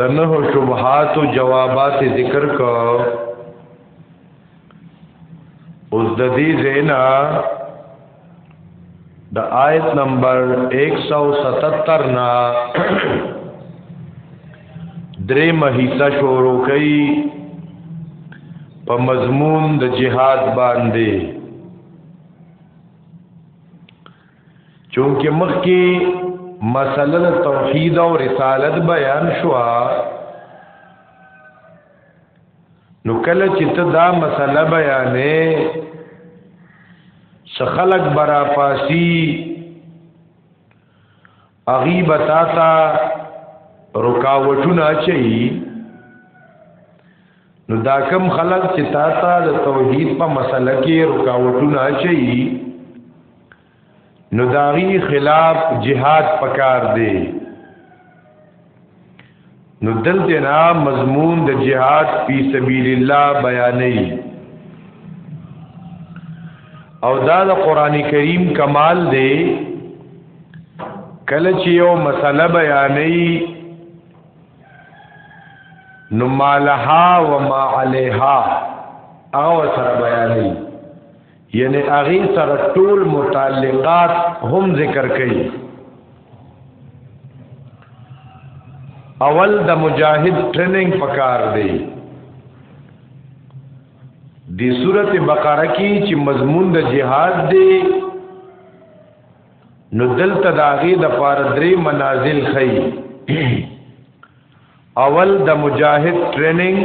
د نه شبهات او جوابات ذکر کو اوس د دې زینا د آیت نمبر 177 نا درې مهیسا شروع کړي په مضمون د جهاد باندې چونکه مخکې مسله توحید او رسالت بیان شو نو کله چې ته دا مسله بیانې سخلق برا پاسی اغي بتا تا رکاوټونه چي نو دا کم خلق چې تا تا د توحید په مسله کې رکاوټونه چي نو داغي خلاف جهاد پکار دی نو دلته نا مضمون د جهاد فی سبیل الله بیانې او دا د قران کریم کمال دی کله چې یو مسله بیانې نو مالها و ما علیها او سره بیانې یعنی اغي سره ټول متعلقات هم ذکر کړي اول د مجاهد ټریننګ پکار دی د سورته بقره کې چې مضمون د جهاد دی نو دلته د هغه د پاره درې منازل خي اول د مجاهد ټریننګ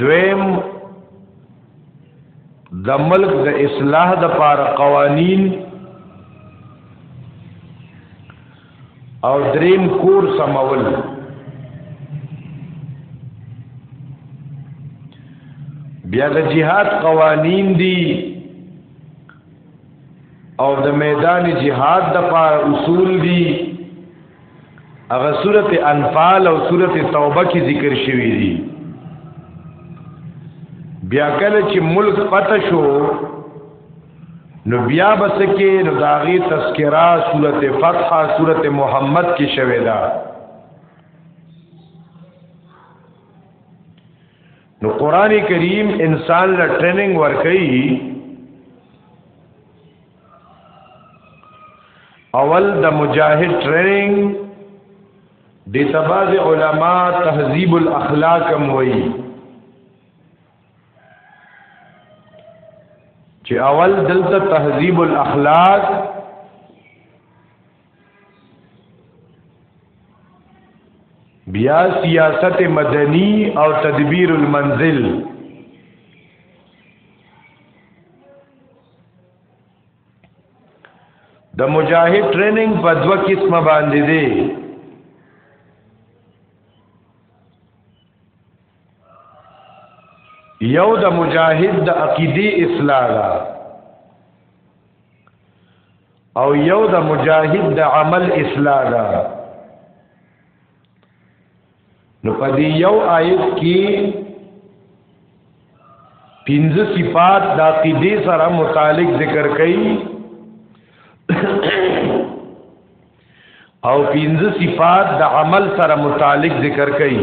دویم د ملک د اصلاح د پار قوانین او دریم کور سمول بیا د جهاد قوانین دي او د میدان جهاد د پار اصول دي هغه سورته انفال او سورته توبه کې ذکر شوی دی بیا کله چې ملک پته شو نو بیا بس کې نو داغي تذکرہ سورته فتح سورته محمد کې شوی دا نو قران کریم انسان لا ټریننګ ورکړي اول د مجاهد ټریننګ د تباز علما تهذیب الاخلاق موي چې اول دلته تهذیب الاخلاق بیا سیاست مدنی او تدبیر المنزل د مجاهد ټریننګ په دوه قسمه باندې دی یو د مجاهد د عقیدی اصلاح ده او یو د مجاهد د عمل اصلاح ده نو په دې یو آیت کې پنځه صفات د عقیده سره متعلق ذکر کړي او پنځه صفات د عمل سره متعلق ذکر کړي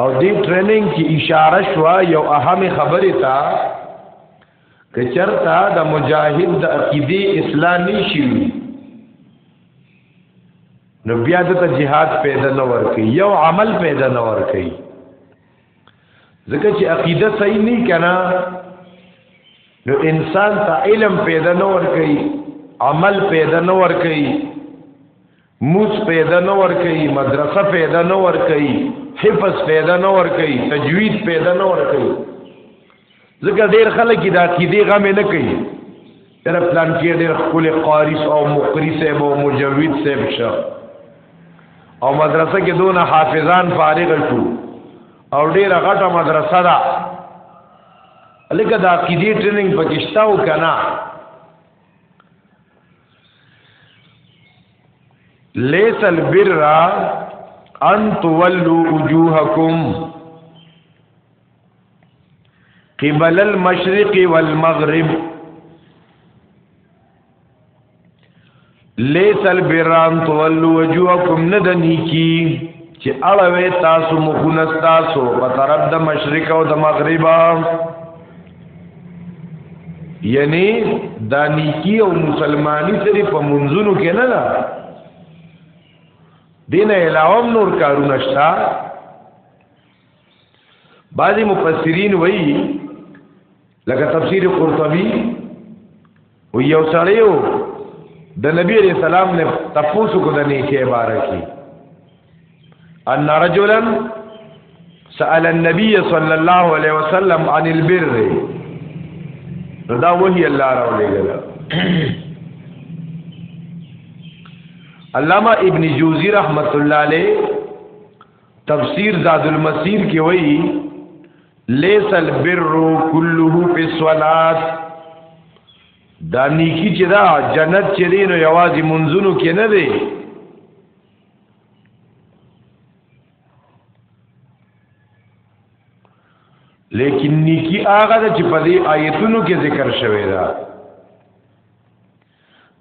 او دې ټریننګ کې اشاره شو یو اهم خبره تا که چرته د مجاهد د عقیده اسلامي شي نو بیا د جهاد پیدا نه ورکي یو عمل پیدا نه ورکي ځکه چې عقیده صحیح نه کنا نو انسان ته علم پیدا نه ورکي عمل پیدا نه ورکي موس پیدا نه ور کوي مدرسه پیدا نه ور کوي حفظ پیدا نه ور کوي تجوید پیدا نه ور کوي ځکه ډیر خلک دا عقیده غم نه کوي تر پلان کې ډیر خپل قاری او مقری صاحب او مجوید صاحب شه او مدرسه کې دون حافظان فارغ شو او ډیر غټه مدرسه ده لکه دا عقیده ټریننګ پکشتا او کنا ليس البر ان تولوا وجوهكم قبل المشرق والمغرب ليس البر ان تولوا وجوهكم ندني کی چې اړوي تاسو مخونه تاسو په طرف د مشرق او د مغرب یعنی دا نیکی او مسلمانی سری په منځونو کې نه ده دین علاوه نور کارونه شته بعضی مفسرین وایي لکه تفسیر قرطبی و یو سړیو د نبی علیہ السلام نه تفوسو کو د نیکه باره کی ان رجلا سأل النبي صلى الله عليه وسلم عن البر دا وحی الله راولې ګل علامہ ابن جوزی رحمت الله علیه تفسیر زاد المسیر کې وایي ليس البر كله في الصلاه دا نیکی چې دا جنت چې دی نو یوازې منځونو کې نه دی لیکن نیکی هغه ده چې په دې آیتونو کې ذکر شوی دا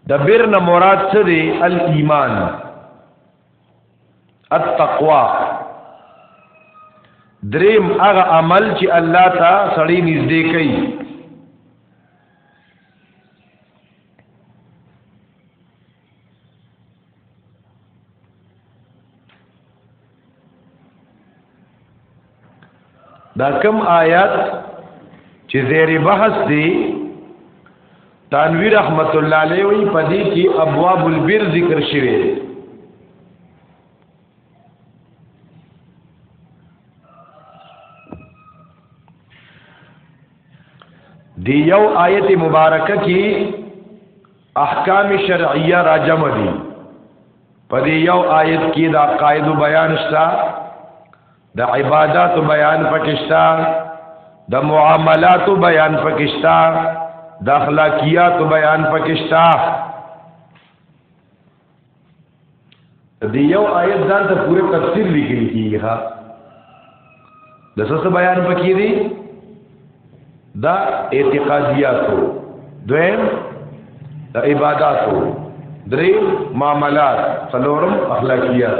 د بر نه مراد څه دی الایمان التقوا دریم هغه عمل چې الله ته سړی نږدې کوي دا کم آیات چې زیر بحث دی تنویر رحمت الله علیه وی پدې کې ابواب البر ذکر شوی دی دی یو آیت مبارکه کې احکام شرعیه را جمع دي په دې یو آیت کې دا قاعده بیان شته د عبادت بیان پکشتا د معاملات بیان پکشتا د اخلاقیات بیان پکشتا د یو آیت ځان ته پوره تفسیر لیکل کیږي ها د څه بیان پکې دي دا اعتقادیاتو دویم د عبادتو درې معاملات څلورم اخلاقیات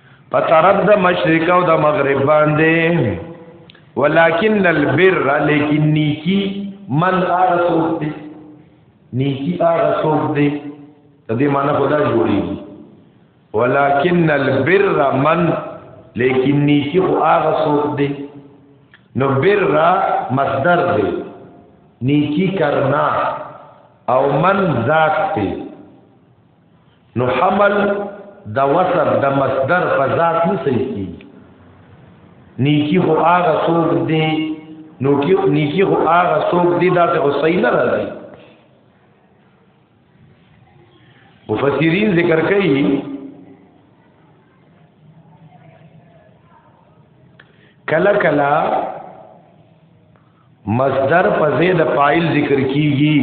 په طرف د مشرق او د مغرب باندې ولکن البر لیکن نیکی من هغه څوک دی نیکی هغه څوک دی د دې معنی خدا جوړیږي ولکن البر من لیکن نیکی خو هغه څوک دی نو بر مصدر دی نیکی کرنا او من ذات دی نو حمل د وصف د مصدر په ذات نه صحیح کی نیکی هو هغه څوک دی نو کی نیکی هو هغه څوک دی دا ته صحیح نه راځي مفسرین ذکر کوي کلا کلا مصدر په زید فاعل ذکر کیږي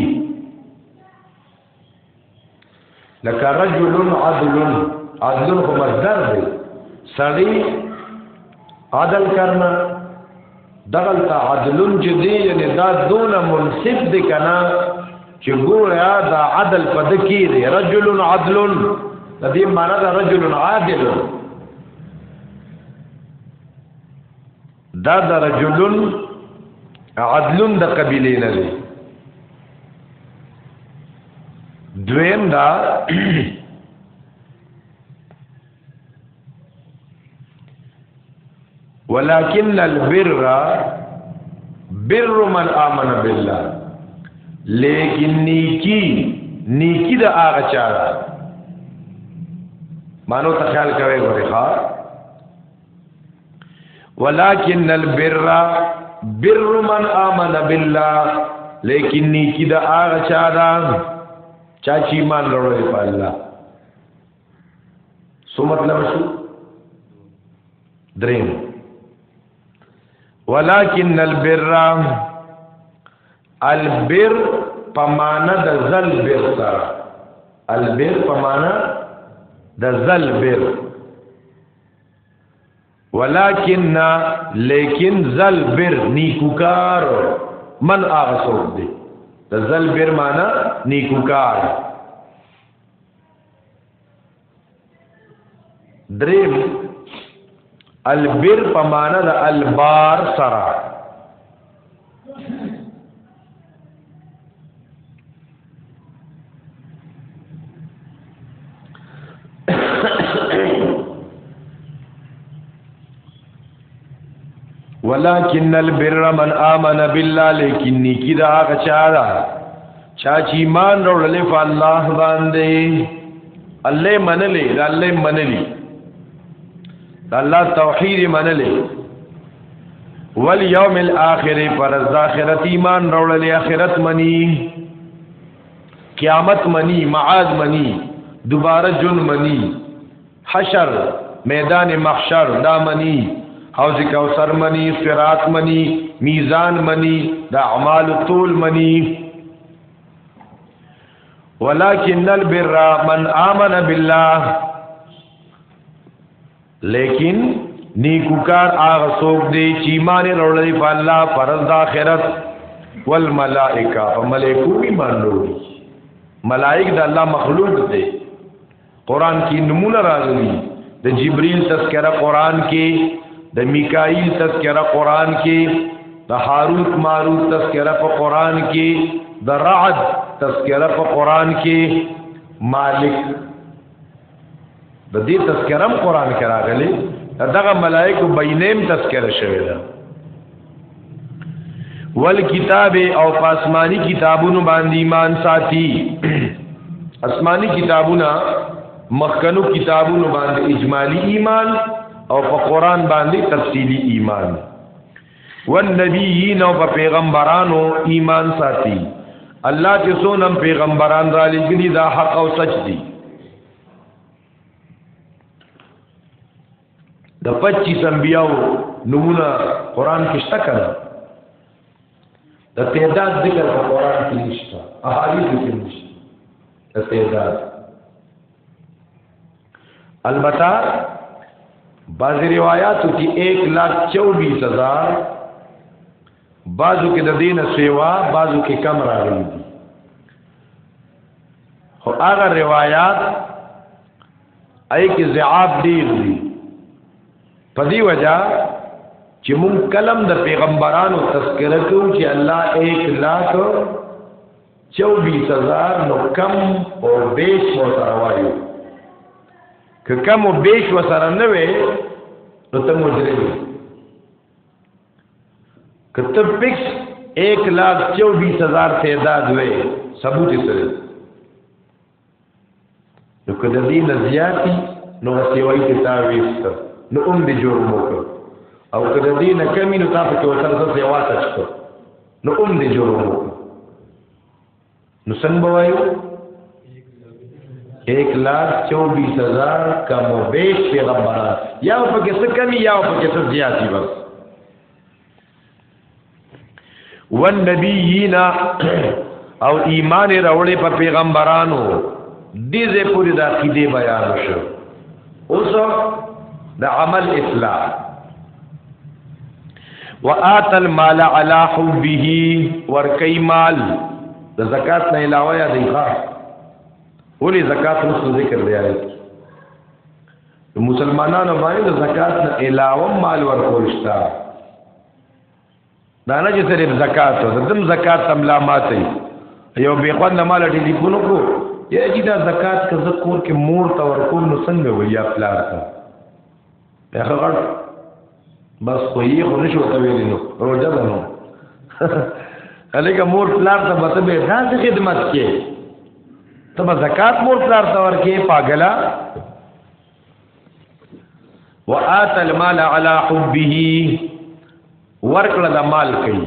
لکه رجل عدل عدل خو مصدر دی سړی عدل کرنا دغل تا عدل جدی یعنی دا دون منصف دی کنا چې ګوریا دا عدل پد کی دی رجل عدل د دې معنی دا رجل عادل دا د رجلن عدلن د قبیلې نه دی دویم دا ولكن البر بر من امن بالله لیکن نیکی نیکی د هغه چا ده مانو ته خیال کوي غوړي ښا ولكن البر بر من آمن بالله لیکن نیکی دا آغا چا دا چا چی ایمان لڑولی پا اللہ سو مطلب شو درین ولیکن البر البر پمانا دا زل بر سارا البر پمانا دا زل بر ولکن لیکن زل بر نیکوکار من هغه څوک دی د زل بر معنا نیکوکار دریم البر په معنا د البار سره ولكن البر من امن بالله لیکن نیکی دا هغه چا دا چا چې ایمان راوړل په الله باندې الله منلې الله منلې الله توحید منلې والیوم الاخر پر از اخرت ایمان راولې اخرت منی قیامت منی معاد منی دوباره جن منی حشر میدان محشر دا منی حوض کوثر منی صراط منی میزان منی دا اعمال طول منی ولكن البر من آمن بالله لیکن نیکوکار هغه څوک دی چې ایمان وروړي په الله پرز د آخرت والملائکه په ملائکو ایمان وروړي ملائک د الله مخلوق دی قران کې نمونه راغلي د جبريل تذکرہ قران کې د میکائیل تذکرہ قران کې د هاروت ماروت تذکرہ په قران کې د رعد تذکرہ په قران کې مالک د دې تذکرم قران کې راغلي دغه ملائکه بینیم تذکره شوی ده ول کتاب او پاسمانی کتابونو باندې ایمان ساتي آسمانی کتابونه مخکنو کتابونو باندې اجمالی ایمان او په قران باندې تفصیلی ایمان والنبیین او پیغمبرانو ایمان ساتي الله چې سونم پیغمبران را لګلی دا حق او سچ دي د 25 انبیاو نمونه قران کې شته کړه د تعداد ذکر په قران کې نشته احادیث کې نشته د تعداد البته بعضی روایاتو کې 1 لاکھ 24 هزار بعضو کې د دین سیوا بعضو کې کم راغلي دي خو هغه روایت اې کې زعاب ډیر دي په دی وجہ چې مون کلم د پیغمبرانو تذکرہ کوو چې الله 1 لاکھ چوبیس هزار نو کم او بیش و سره وایو که کم او بیش و سره نه وي نو ته مجرم که ته فکس ایک لاکھ چوبیس هزار تعداد وې ثبوت یې سره نو که د دې نه زیاتي نو هسې وایي چې تا ویسته نو هم دې جرم وکړ او که د دې نه کمي نو تا پکې ورسره څه څه واټچ کړ نو هم دې جرم وکړ نو څنګه به وایو ایک لاکھ چوبیس ہزار کم و بیش پیغمبران یا پکې څه کمی یا پکې څه زیاتی بس والنبیین او ایمان راوړې په پیغمبرانو دې زه پوری د عقیده بیان شو اوس د عمل اصلاح وآت المال على حبه ورکی مال د زکات نه علاوه یا دی ښه ولی زکات نو ذکر دی آیت د مسلمانانو باندې د زکات نه علاوه مال ورکول شته دا نه چې صرف زکات او دم زکات تم لا ماته یو به خوند مال ټلیفون کو یا چې دا زکات که زکور کې مور ته ورکول نو څنګه وي یا پلار ته هغه بس خو یې خو نشو ته ویلی نو روزه ده نو هلکه مور پلار ته به ته به داسې خدمت کې ته به زکات مور پلار ته ورکې پاګلا وآت المال على حبه ورکړه د مال کوي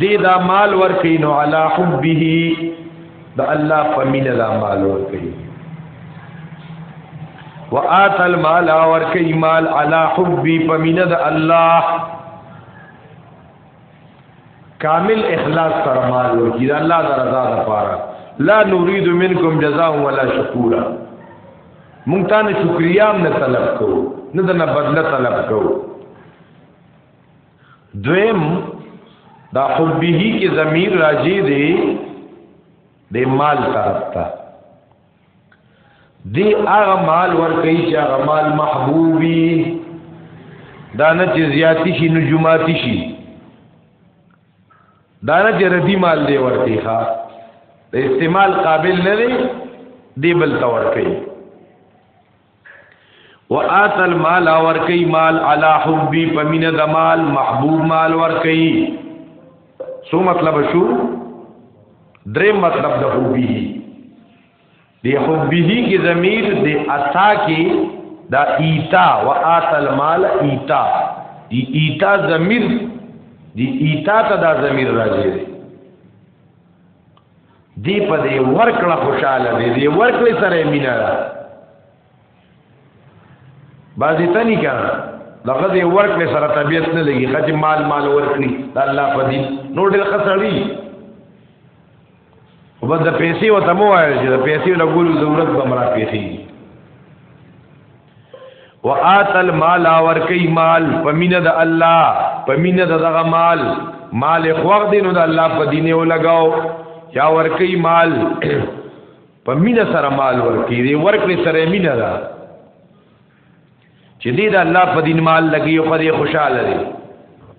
دی دا مال ورکی نو علا حبه دا الله فمین دا مال ورکی وآت المال ورکی مال علا حبی فمین دا الله کامل اخلاص سر مال ورکی دا الله دا رضا دا پارا لا نريد منكم جزاء ولا شکورا مونږ ته نه شکریا هم نه طلب کوو نه د نه بدله طلب کوو دویم دا حبه کی ضمیر راجی دی د مال طرف ته دی هغه مال ور کوي چې هغه مال محبوبي دا نه چې زیاتی شي نجوماتی شي دا نه چې ردی مال دی ور کوي ښا د استعمال قابل نه دی دی بل تور کوي وآت المال اور کئی مال علا حبی پمین د مال محبوب مال ور کئی سو مطلب شو درې مطلب د حبی دی حبی کی ضمیر دی عطا کی دا ایتا وآت المال ایتا دی ایتا ضمیر دی ایتا ته دا ضمیر راځي دی په دې ورکړه خوشاله دی دی ورکړې سره مینا ده بعضی تنی کړه دغه دې ورکړې سره طبیعت نه لګي خځه مال مال ورکړي الله په دې نو ډېر خسړی وبد پیسې وته مو وایي چې پیسې له ګولو ضرورت به مرا پیسې وآتل مال اور کوي مال پمینه د الله پمینه دغه مال مال خوغ دین د الله په دینه ولګاو یا ور کوي مال پمینه سره مال ور کوي دی ور کوي سره مینه ده چې دې د الله په دین مال لګي او په خوشاله دي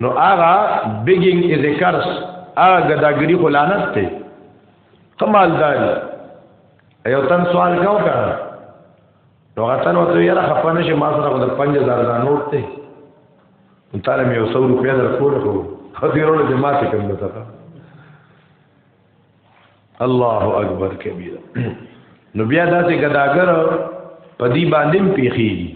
نو هغه بیګینګ از ا کرس هغه ګداګری خو لعنت دی کمالدار یو تن سوال کاو کړه نو هغه تن وته یاره خپه نشي ما سره د 5000 دا نوټ دی نو تعالی مې یو 100 روپیا درکول خو خدیرونه دې ماته کوم ده الله اکبر کبیر نو بیا داسې ګداګر په دې باندې پیخیږي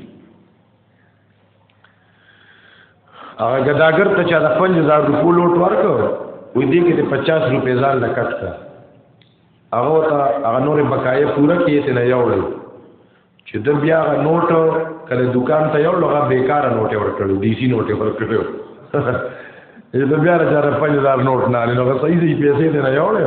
هغه ګداګر ته چې د 5000 روپو لوټ ورکړ وې دې کې د 50 روپې ځان لکټ کړ هغه ته هغه نورې بقایې پوره کړې ته نه یوړل چې د بیا هغه نوټ کله دکان ته یو لغه بیکاره نوټ ورکړ ډي سي نوټ ورکړ یې د بیا راځه 5000 نوټ نه لنو صحیح دې پیسې ته نه یوړل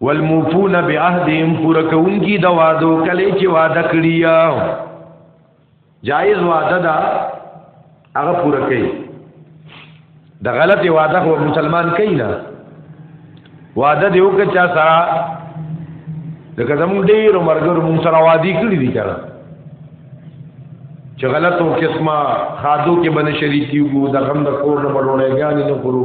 والموفون بعهدهم پورا کون کی دا وعدو کلی چې وعده کړی جایز وعده دا هغه پورا کوي د غلط وعده هو مسلمان کوي نه وعده دیو که چا سره لکه زموږ ډیر مرګر مون سره وادي کړی دي کړه چې غلط او قسمه خادو کې بن شریکی وو د غم د کور نه بلوړې غانې نه کړو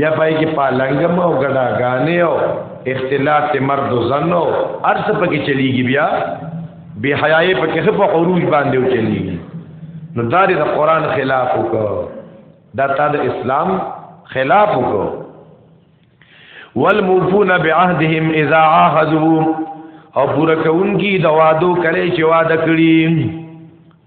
بیا پای کې پالنګم او ګډاګانې او اختلاط مرد و زن او ارس پکې چلیږي بیا بے حیاي پکې خپ عروج باندې او چلیږي نو دا د قران خلاف وکړه دا تا د اسلام خلاف وکړه والموفون بعهدهم اذا عاهدوا او پورا کون کی د وادو کله چې وعده کړی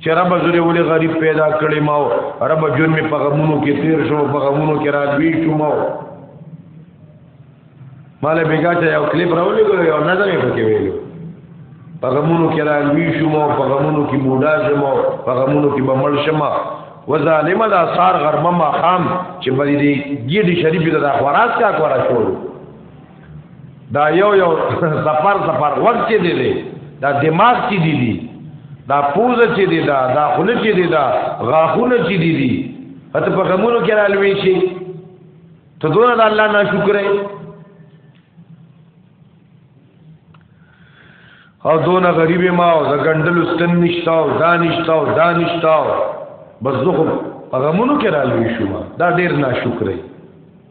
چې رب زره ولې غریب پیدا کړی ما رب جون می په غمونو کې تیر شو په غمونو کې راځوي شو ما مال بیګا چې یو کلیپ راولې ګو یو نظر یې پکې ویلو په غمونو کې راځوي شو ما په غمونو کې موډا شم په غمونو کې بمړ شم و ظالم دا سار غرمه ما خام چې بری دی ګډي شریف د اخبارات کا کورا شروع دا یو یو سفر سفر وخت کې دی دی دا دماغ کې دی دی دا پوزه چې دی دا دا خله چې دی دا غاخونه چې دی دی اته په غمونو کې رالوي شي ته دونه د الله نه شکر او دونه غریب ما او د ګندل ستن نشتا او دانشتا او دانشتا بس زه په غمونو کې رالوي شو دا ډیر ناشکرې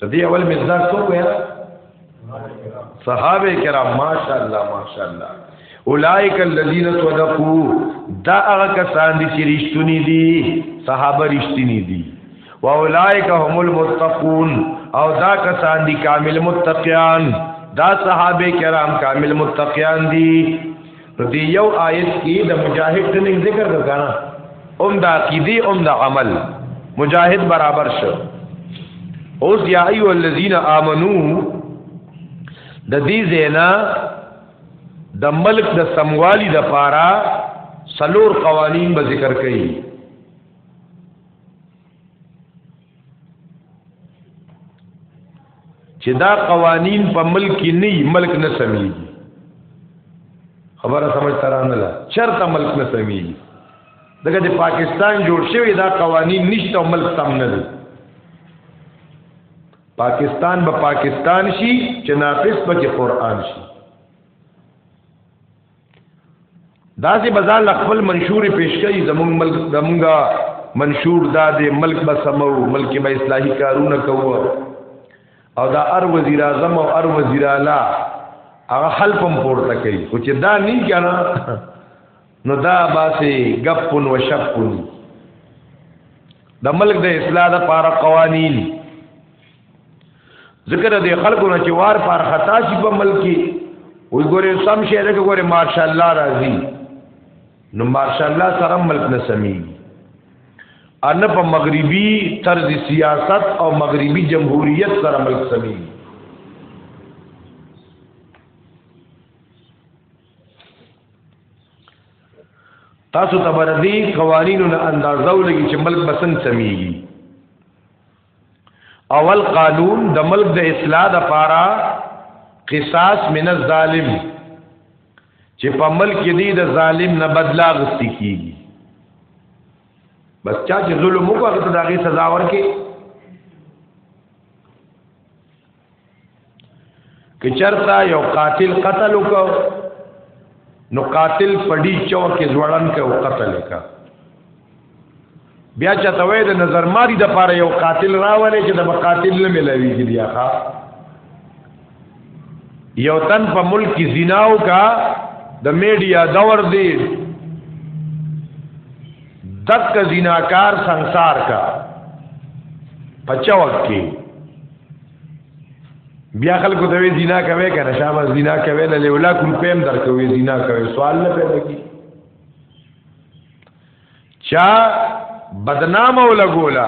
د دې اول مزدار څوک ویا صحابه کرام ماشاءالله ماشاءالله اولائک الذین صدقوا دا هغه کسان دي چې رښتونی دي صحابه رښتینی دي و اولائک هم المتقون او دا کسان دي کامل متقیان دا صحابه کرام کامل متقیان دي نو دی یو آیت کې د مجاهد ټریننګ ذکر وکړه اوم د عقیدی اوم د عمل مجاهد برابر شو اوس یا ایو الذین آمنو د دې زینا د ملک د سموالی د پارا سلور قوانین به ذکر کړي چې دا قوانین په ملک کې نه ملک نه سمېږي خبره سمجھ ترانه لا چرته ملک نه سمېږي دغه د پاکستان جوړ شوی دا قوانین نشته او ملک سم نه دي پاکستان به پاکستان شي چې ناقص به کې قران شي دا سي بازار خپل منشور پیش کوي زمونږ ملک زمونږه منشور دا دی ملک به سمو ملک به اصلاحي کارونه کوو او دا ار وزیر اعظم او ار وزیر اعلی هغه حل پم پورته کوي خو چې دا نه کنا نو دا باسي غپن و شپن د ملک د اصلاح لپاره قوانين ذکر دې خلکو نه چې وار پار خطا شي په ملک کې وي ګوره سم شي دا ګوره ماشاء الله راضي نو ماشاء الله سره ملک نه سمي ان په مغربي طرز سیاست او مغربي جمهوریت سره ملک سمي تاسو تبردي قوانینو نه اندازو لګي چې ملک بسنګ سميږي اول قانون د ملک د اصلاح د پاره قصاص من الظالم چې په ملک دی د ظالم نه بدلا غستی کیږي بس چا چې ظلم وکړ ته دغه سزا ورکړي کچرتا یو قاتل قتل وکاو نو قاتل پډی چور کې ځوړن کې او قتل وکا بیا چې توې د نظر ماری د پاره یو قاتل راولې چې د قاتل نه ملويږي بیا ښا یو تن په ملک کې زناو کا د میډیا دور دی دک زناکار سنگسار کا پچوک کی بیا خلکو ته وی زنا کوي کنه شابه زنا کوي له ولا کوم پیم درکوي زنا کوي سوال نه پیدا کی چا بدنام ولا ګولا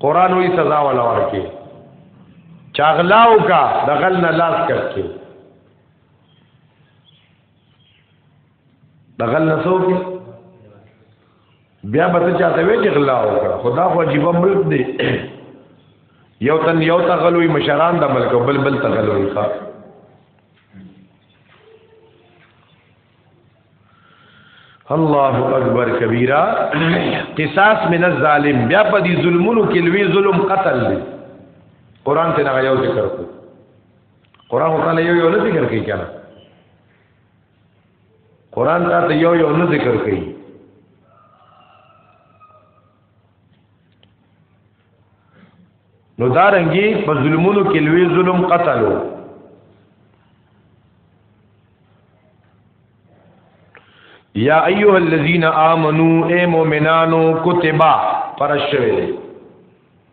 قران وی سزا ولا ورکه چاغلاو کا دغل نه لاس کړکه د غل نه څوک بیا به ته چاته وې چې غلا وکړه خدا خو عجیب ملک دی یو تن یو تا غلوی مشران د ملک بل بل تا غلوی ښا الله اکبر کبیره قصاص من الظالم بیا په دې ظلمونو کې لوی ظلم قتل دی قران ته نه یو ذکر کو قران تعالی یو یو نه ذکر کوي کنه قران دا ته یو یو نه ذکر کوي نو دارنګي په ظلمونو کې لوی ظلم قتل وو یا ایها الذین آمنو اے مومنانو کتبا پرشوی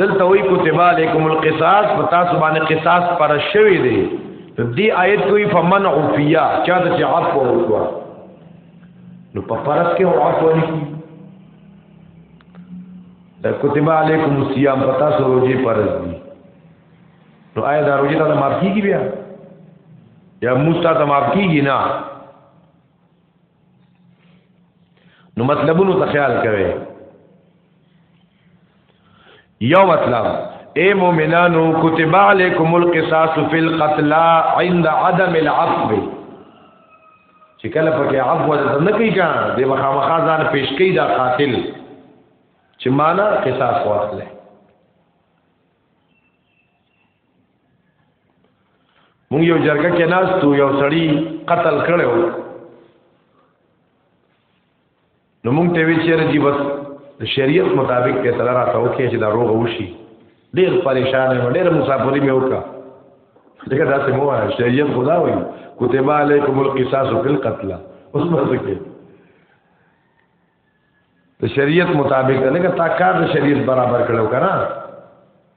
دلته وی کتب علیکم القصاص په تاسو باندې قصاص پر شوی دی دی آیت کوي فمن عفیا چا د عفو وکړه نو په فرض کې هو عفو نه کی دا کتب علیکم الصیام په تاسو روزي فرض دي نو آیا دا روزي ته معاف کیږي بیا یا موسی ته معاف کیږي نه نو مطلبونو ته خیال کوئ یو مطلب اے مومنانو کتب علیکم القصاص فی القتل عند عدم العفو چې کله پکې عفو د نه کوي کا د مخامخا ځان پیش کوي دا قاتل چې معنا قصاص واخلي مونږ یو جرګه کې ناس تو یو سړی قتل کړو نو مونږ ته وی چیرې چې بس د شریعت مطابق فیصله را ته وکړي چې دا روغ وشي ډیر پریشان یم ډیر مسافری مې وکړه دغه داسې مو وایي شریعت خدا وایي کتب علیکم القصاص فی القتل اوس مرته کې د شریعت مطابق نه کا تا کار د شریعت برابر کړو کنه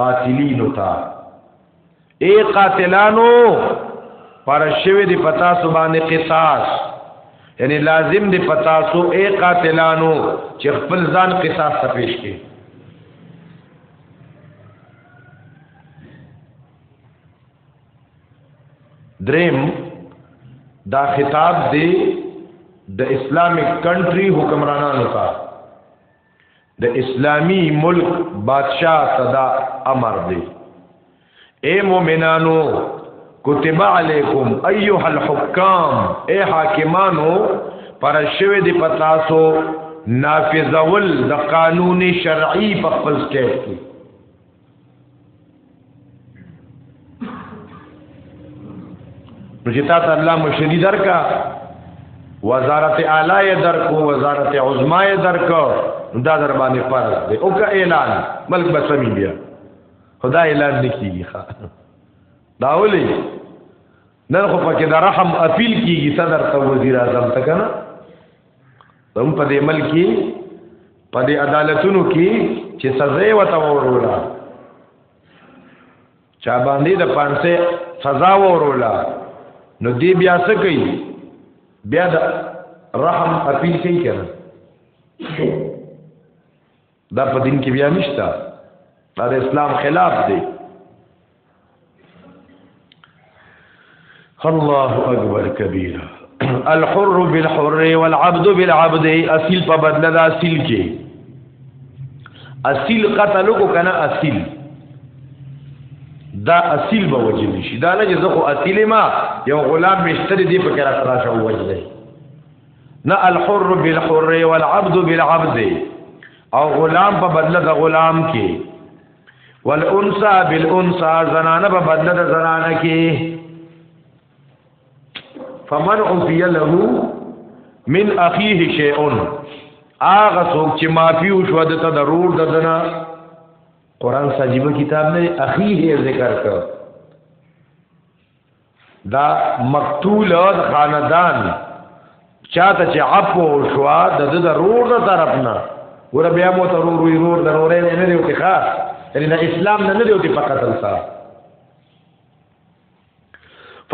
قاتلینو تا اے قاتلانو پر شوی دی پتا سو باندې قصاص یعنی لازم دی پتا سو اے قاتلانو چې خپل ځان قصاص ته پیش کړي دریم دا خطاب دی د اسلامیک کنټری حکمرانانو ته د اسلامی ملک بادشاہ صدا امر دی اے مومنانو کتب علیکم ایها الحکام اے حاکمانو پر شوی دی پتاسو نافذول د قانون شرعی په خپل سټیټ کې نو چې تاسو الله مشری درکا وزارت اعلی درکو وزارت عظما درکو دا در باندې فرض دی او که اعلان ملک بسمی بیا خدا اعلان نکیږي ښا دا ولې نن خو پکې د رحم اپیل کیږي صدر ته وزیر اعظم ته کنه هم په دې ملک کې په دې عدالتونو کې چې سزا یې وته وروړه چا باندې د پانسه سزا وروړه نو دې بیا څه کوي بیا د رحم اپیل کوي کنه دا په دین کې بیا نشته دا د اسلام خلاف دی الله اکبر کبیره الحر بالحر والعبد بالعبد اصل په بدل دا اصل کې اصل قتل کو کنه اصل دا اصل به وجل شي دا نه چې زه خو اصل ما یو غلام مشتری دی په کرا ترا شو وجل نه الحر بالحر والعبد بالعبد او غلام په بدله د غلام کې والانثى بالانثى زنانه په بدله د زنانه کې فمن عفي له من اخيه شيء اغه څوک چې معافي وشو د تدرور ددنه قران سجيبه کتاب نه اخيه ذکر کړ دا مقتول د خاندان چاته چې عفو شوا د د ضرور د طرف نه ور بیا مو ته ورو ورو ضرورې نه دی وتی ښا یعنی د اسلام نه نه دی وتی فقط الصا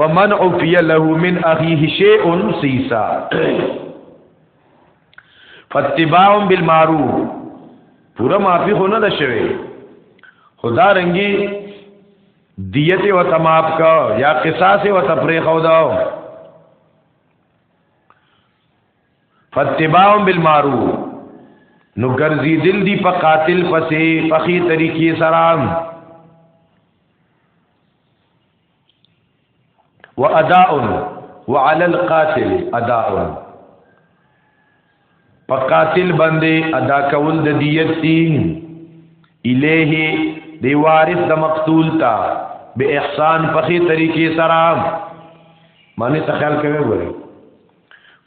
فمن عفی له من اخیه شیء سیسا فاتباع بالمعروف پورا معافی خو نه ده شوی خدا رنګي دیت و تماب کا یا قصاص و تفریخ او داو فتباع بالمعروف نو ګرځي دل دی په قاتل پسې په خي طریقې سره واداء وعلى القاتل اداء په قاتل باندې ادا کول د دیت دی الیه دی وارث د مقتول تا به احسان په خي طریقې سره معنی ته خیال کوي وګوري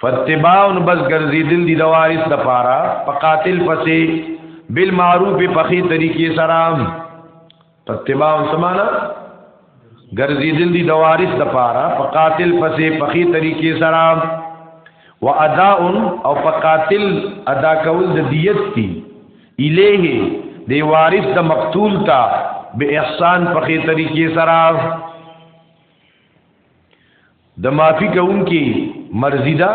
فتباون بس ګرځي دل دی د وارث د پاره په قاتل پسې بالمعروف په خي طریقې سره تتباع سمانا ګرځیدل دي د وارث د پاره په قاتل پسې په خي طریقې سره و ادا او په قاتل ادا کول د دیت دي الیه دی وارث د مقتول تا به احسان په خي طریقې سره د معافي کوونکی مرزیدا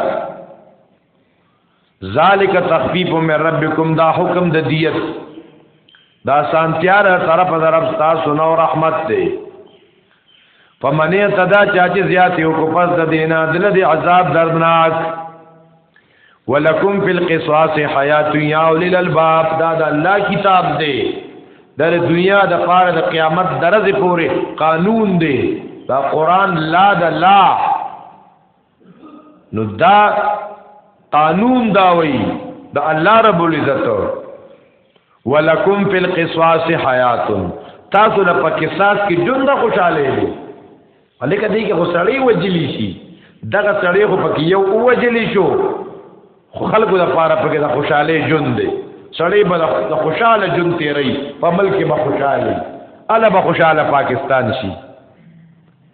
ذالک تخفیف من ربکم دا حکم د دیت دا سانتیا را طرف درب تاسو نو رحمت دی فمنه تدا چا چې زیات یو کو پس د دینا دل دی عذاب دردناک ولکم فی القصاص حیات یا اولل الباب دا د الله کتاب دی در دنیا د پاره د قیامت درځ پورې قانون دی دا قران لا د لا نو دا قانون دا وی د الله رب العزت ولکم فی القصاص حیات تاسو له قصاص کې ژوند خوشاله یې ولیک دې کې غسړی وجلی شي دغه سړی خو پکې یو وجلی شو خو خلکو د پاره پکې د خوشاله ژوند دی سړی به د خوشاله ژوند تیری په ملک به خوشاله اله به خوشاله پاکستان شي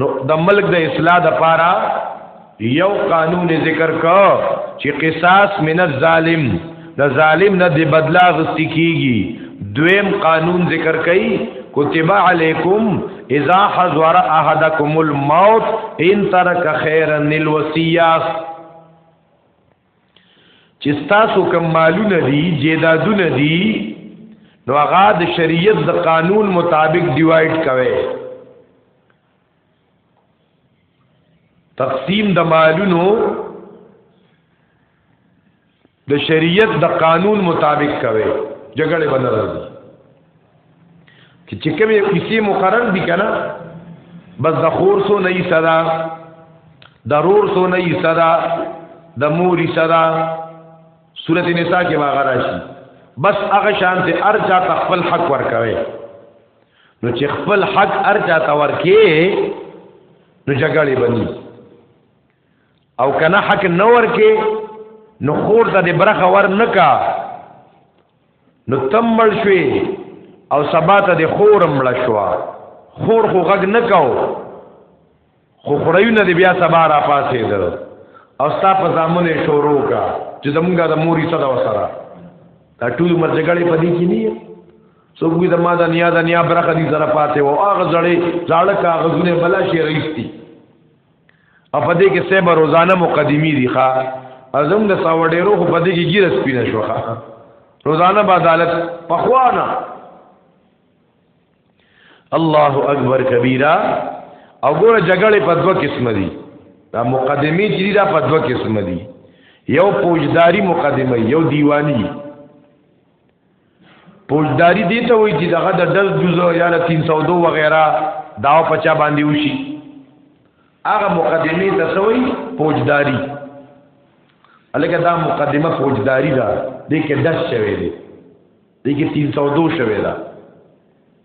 نو د ملک د اصلاح د پاره یو قانون ذکر کو چې قصاص من الظالم د ظالم نه د بدلا غستی کیږي دویم قانون ذکر کړي کتب علیکم اذا حضر احدکم الموت ان ترک خیرا الوصیه چې تاسو کوم مالونه دي جیدادونه دي نو هغه د شریعت د قانون مطابق ډیوایډ کوي تقسیم د مالونو د شریعت د قانون مطابق کوي جګړه بنرځي چې چې کوم یو کسی مقرر دي کنه بس د خور سو نه صدا ضرور سو نه صدا د مور صدا سورته نساء کې واغ راشي بس هغه شان ته ارجا تخفل حق ورکوي نو چې خپل حق ارجا ته ورکې نو جګړې بني او کنه حق نه ورکې نو خور ته د برخه ور نکا نو تم مړ شوې او سبا ته د خور مړ شو خور خو غږ نه کاو خو خړیونه دی بیا سبا را پاسې ده او ستا په ځامنې شروع کا چې زمونږه د موري صدا وسره دا ټول مرجګړې پدې کې نه څوک وي د ما د نیا د نیا برخه دي سره پاتې و هغه ځړې ځاړه کاغذونه بلا شي رئیس دي او په دې کې سه به روزانه مقدمي دي ښا ازم د ساوډېرو خو په دې کې ګیرس پینه شو ښا روزانه به عدالت په خوانه الله اکبر کبیره او ګوره جګړې په دوه قسم دي دا مقدمي چې دا په دوه قسم دي یو پوجداري مقدمه یو دیوانی پوجداری دی ته وای چې دغه د دز جزء یا 302 وغیرہ دا پچا باندې وشي هغه مقدمه ته سوی پوجداری الګا دا مقدمه پوجداری دا د کې 10 شوی دی د کې 302 شوی دی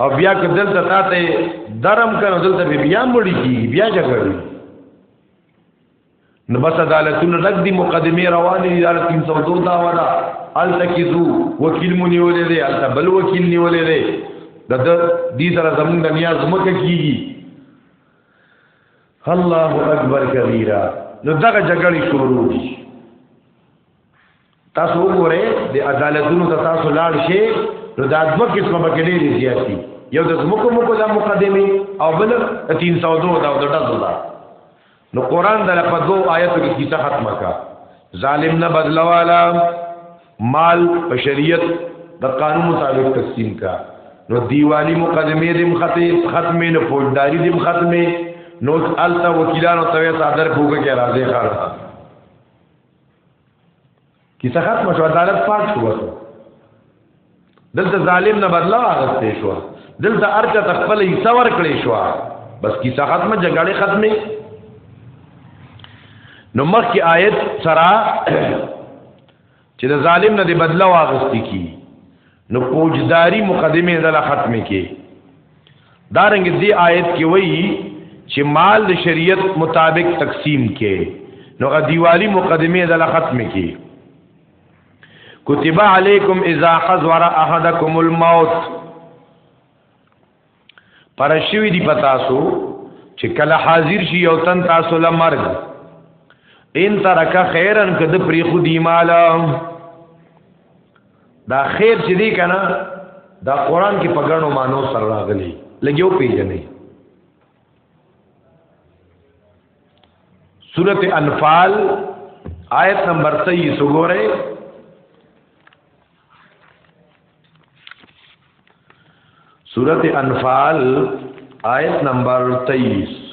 او بیا کې دلته تاته درم کړو دلته بیا مړی کی بیا جګړه نو بس عدالتونه لګ دي مقدمه روانې دي عدالت 302 دا ودا ال تکیزو وکیل مو نیولې دي ال بل وکیل نیولې دي د دې سره زمونږ د نیاز مکه کیږي الله اکبر کبیره نو دغه جګړې شروع دي تاسو وګورئ د عدالتونو ته تاسو لاړ شئ نو دا دوه قسمه به کېدې دي زیاتی یو د زمکو مکو د مقدمه او بل 302 دا د ډزو دا نو قران د په دوه آیتو کې کیسه ختمه کا ظالم نه بدلوالا مال په شریعت د قانون مطابق تقسیم کا نو دیوالی مقدمه دې مخته ختمه نه فوجداری دې ختمه نو الته وکیلانو ته صادر بوګه کې راځي خاله کیسه ختم شو عدالت پاک شو وته دلته ظالم نه بدلا واغستې شو دلته ارچا تخپل حصہ ور کړې شو بس کیسه ختم جګړه ختمه نو مخکې آیت سره چې د ظالم نه دی بدلا واغستې کی نو فوجداری مقدمه دلا ختم کی دارنګ دی آیت کې وایي چې مال د شریعت مطابق تقسیم کې نو غدیوالی مقدمه دلا ختم کی کتب علیکم اذا حضر احدکم الموت پرشوی دی پتاسو چې کله حاضر شي یو تن تاسو له مرګ ان ترک خیرن کد پری خودی مال دا خیر چې دی کنه دا قران کې په غنو مانو سره راغلی لګیو پیژنې سورت انفال آیت نمبر 23 وګورئ سورت انفال آیت نمبر 23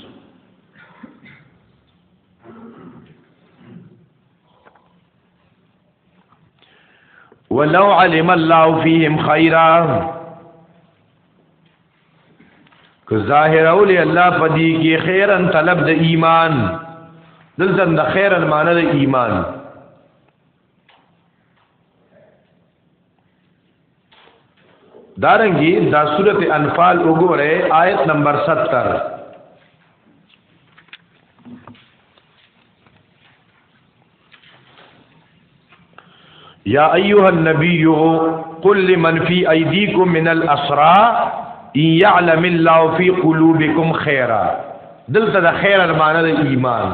ولو علم الله فيهم خيرا که ظاهر اولی الله پدی کې خیرن طلب د ایمان دلته د خیرن معنی د ایمان دارنګي دا سورته انفال وګوره آیت نمبر 70 یا ایها النبی قل لمن فی ایدیکم من الاسرا ان يعلم الله فی قلوبکم خیرا دلته د خیر معنی د ایمان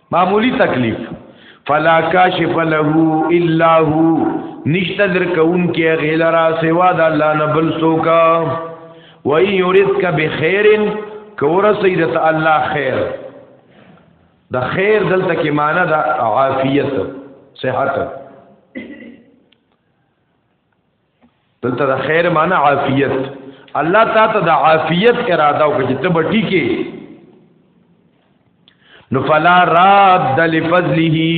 معمولی تکلیف فلا کاشف له الا هو نشته در کون کې غیل را سوا د الله نه بل سوکا و یریدک بخیر کور سیدت الله خیر د خیر دلته کې معنی د عافیت صحت دلته د خیر معنی عافیت الله تا ته د عافیت اراده وکړي چې ته به ټیکې نو فلا راد لفضله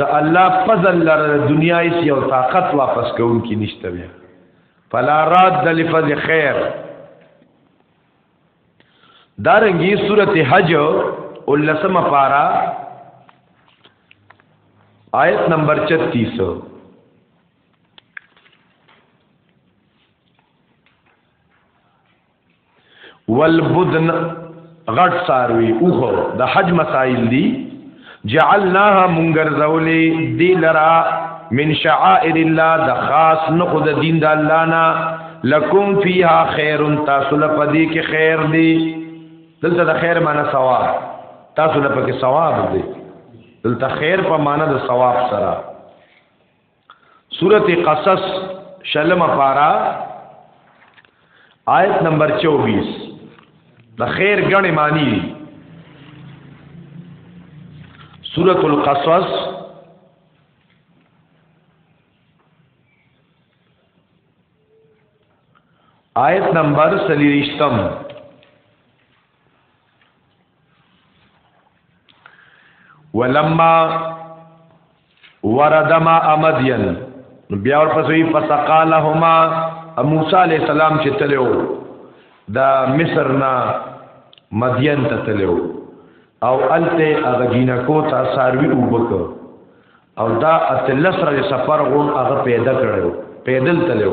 د الله فضل لره دنیا یې یو طاقت واپس کوم کې نشته بیا فلا راد لفضل خیر دارنګي سورته حج ولسمه پارا آیت نمبر 36 والبدن غټ ساروي اوخو د حج مسائل دي جعلناها منغرزولې دی لرا من شعائر الله د خاص نه خود دین د الله نه لکم فیها خیر تاسو له پدې کې خیر دی دلته د خیر معنی ثواب تاسو له پکې ثواب دی دلته خیر په معنی د ثواب سره سورت قصص شلم پارا آیت نمبر 24 د خیر غنی معنی سورت القصص آیت نمبر 23 ولما ورد ما امدین بیا ورپسې فسقالهما موسی علی السلام چې تلو دا مصر نا مدین ته تلو او الته هغه جینکو ته ساروی وبک او دا اتلس را سفر غون هغه پیدا کړو پیدل تلو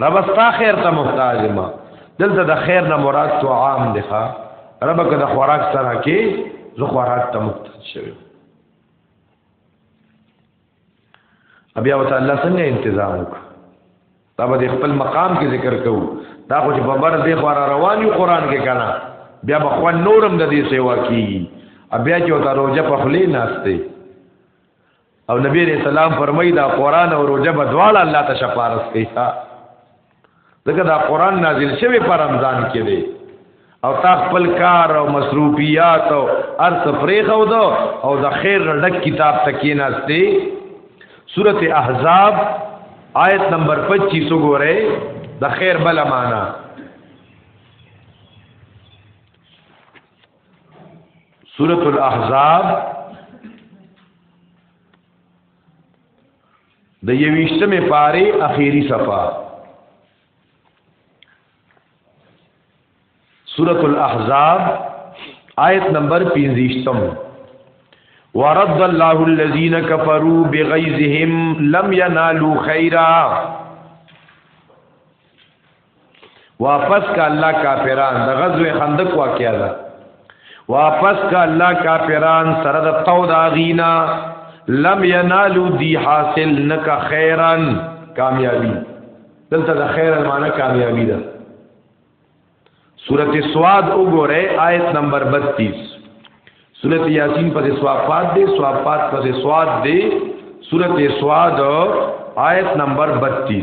رب استا خیر ته محتاج ما دلته د خیر نه مراد تو عام دی ښا رب که د خوراک سره کې زه خوراک ته محتاج شوی بیا وته الله څنګه انتظام وک دا به خپل مقام کې ذکر کوو دا خو چې په بر دې خو روان یو قران کې کنا بیا به خو نورم د دې سیوا کیږي بیا چې وته روزه په خلی ناشته او نبی علیہ السلام فرمایي دا قران او روزه به دواړه الله ته شفارس کوي ها دغه دا قران نازل شوی پر رمضان کې دی او تا خپل کار او مصروفیات او ارث پرېخو دو او د خیر ډک کتاب تکیناسته سورته احزاب آیت نمبر 25 وګوره د خیر بل معنا سورۃ الاحزاب د یوشتمه پاره اخیری صفه سورۃ الاحزاب آیت نمبر 25 ورد الله الذين كفروا بغيظهم لم ينالوا خيرا واپس کا الله کافران د غزوه خندق واقعا ده واپس کا الله کافران سره د تو دا غینا لم ینالو دی حاصل نک خیرن کامیابی دلته د خیرن معنی کامیابی ده سورت سواد وګوره آیت نمبر 32 سورت یاسین پر سوافات دی سوافات پر سواد دی سورت سواد آیت نمبر 32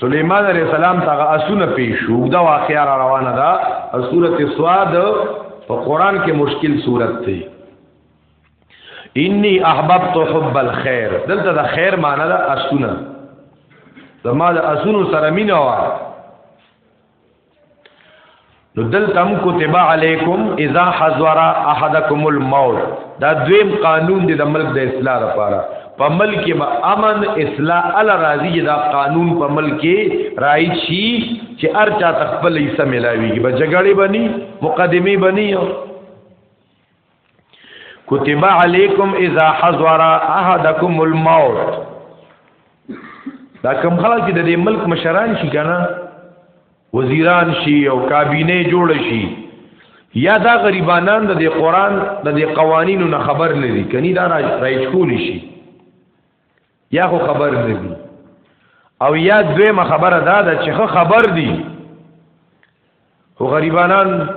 سليمان عليه السلام ته اسونه پیش شو دا واقعا را روانه ده او سورته سواد په قران کې مشکل صورت دی انی احببت حب الخير دلته د خیر معنی ده اسونه زما د اسونو سره مینه وا نو دلتم کتب علیکم اذا حضر احدکم الموت دا دویم قانون دی د ملک د اصلاح لپاره په ملک کې به امن اصلاح ال راضی دا قانون په ملک کې رای شي چې ارچا تخپل یې سم ملاویږي به جګړې بني مقدمه بني کتب علیکم اذا حضر احدکم الموت دا کوم خلک چې د دې ملک مشران شي کنه وزیران شي او کابینه جوړ شي یا دا غریبانان د دې قران د دې قوانینو نه خبر لري کني دا راځي کول شي یا خو خبر نه دي او یا دویمه خبره دا ده چې خو خبر دي خو غریبانان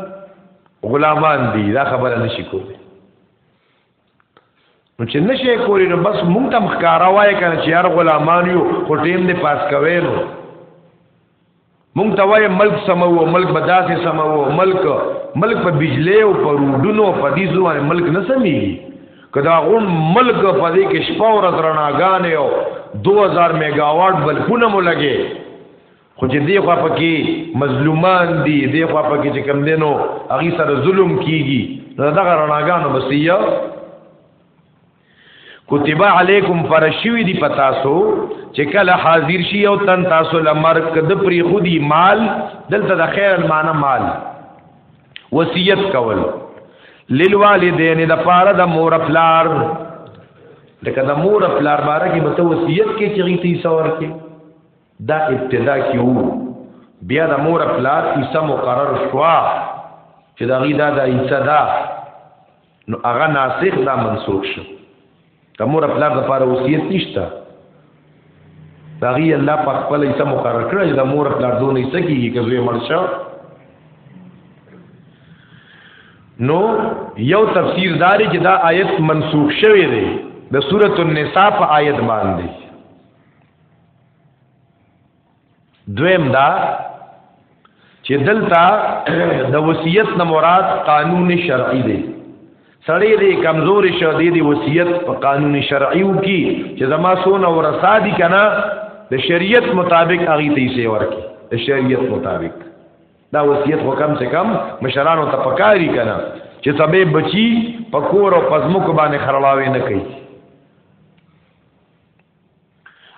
غلامان دي دا خبره نشي کولی نو چې نشي کولی نو بس مونږ تم ښکارا وای کنه چې یار غلامان یو خو ټیم دې پاس کوي نو مونږ ته وای ملک سمو ملک بداسه سمو ملک ملک په بجلی او په روډونو په دې ځوان ملک نه سمېږي کدا غون ملک په دې کې شپه ورځ رڼاګانې او 2000 میگاواټ بلفونه مو لګي خو چې دی خو پکې مظلومان دي دی خو پکې چې کم دینو هغه سره ظلم کیږي دغه رڼاګانو بسیا کتب علیکم فرشوی دی پتاسو چې کله حاضر شي او تن تاسو لمرک د پری خودی مال دلته د خیر المعنی مال وصیت کول للوالدین د پاره د مور پلار لکه د مور پلار باره کې مته وصیت کې چغی تی سور کې دا ابتدا کیو بیا د مور پلار ایسه مقرر شوا چې دا غی دا د ایسه دا نو هغه ناسخ دا منسوخ شو کومور خپل د لپاره وصیت نشته دا غي الله په خپل ایسه مقرر کړی دا مور خپل دون ایسه کیږي که زوی مرشه نو یو تفسیر داري چې دا آیت منسوخ شوی دی د سورۃ النساء په آیت باندې دویم دا چې دلته د وصیت نه مراد قانون شرعي دی سړی دې کمزوري شه دې دې وصیت په قانون شرعي وکي چې زما سونه ورسا دي کنه د شریعت مطابق هغه ته یې ورکي د شریعت مطابق دا وصیت خو کم سے کم مشرانو ته پکاري کنه چې سبه بچي پکور او پزمو کو باندې خرلاوي نه کوي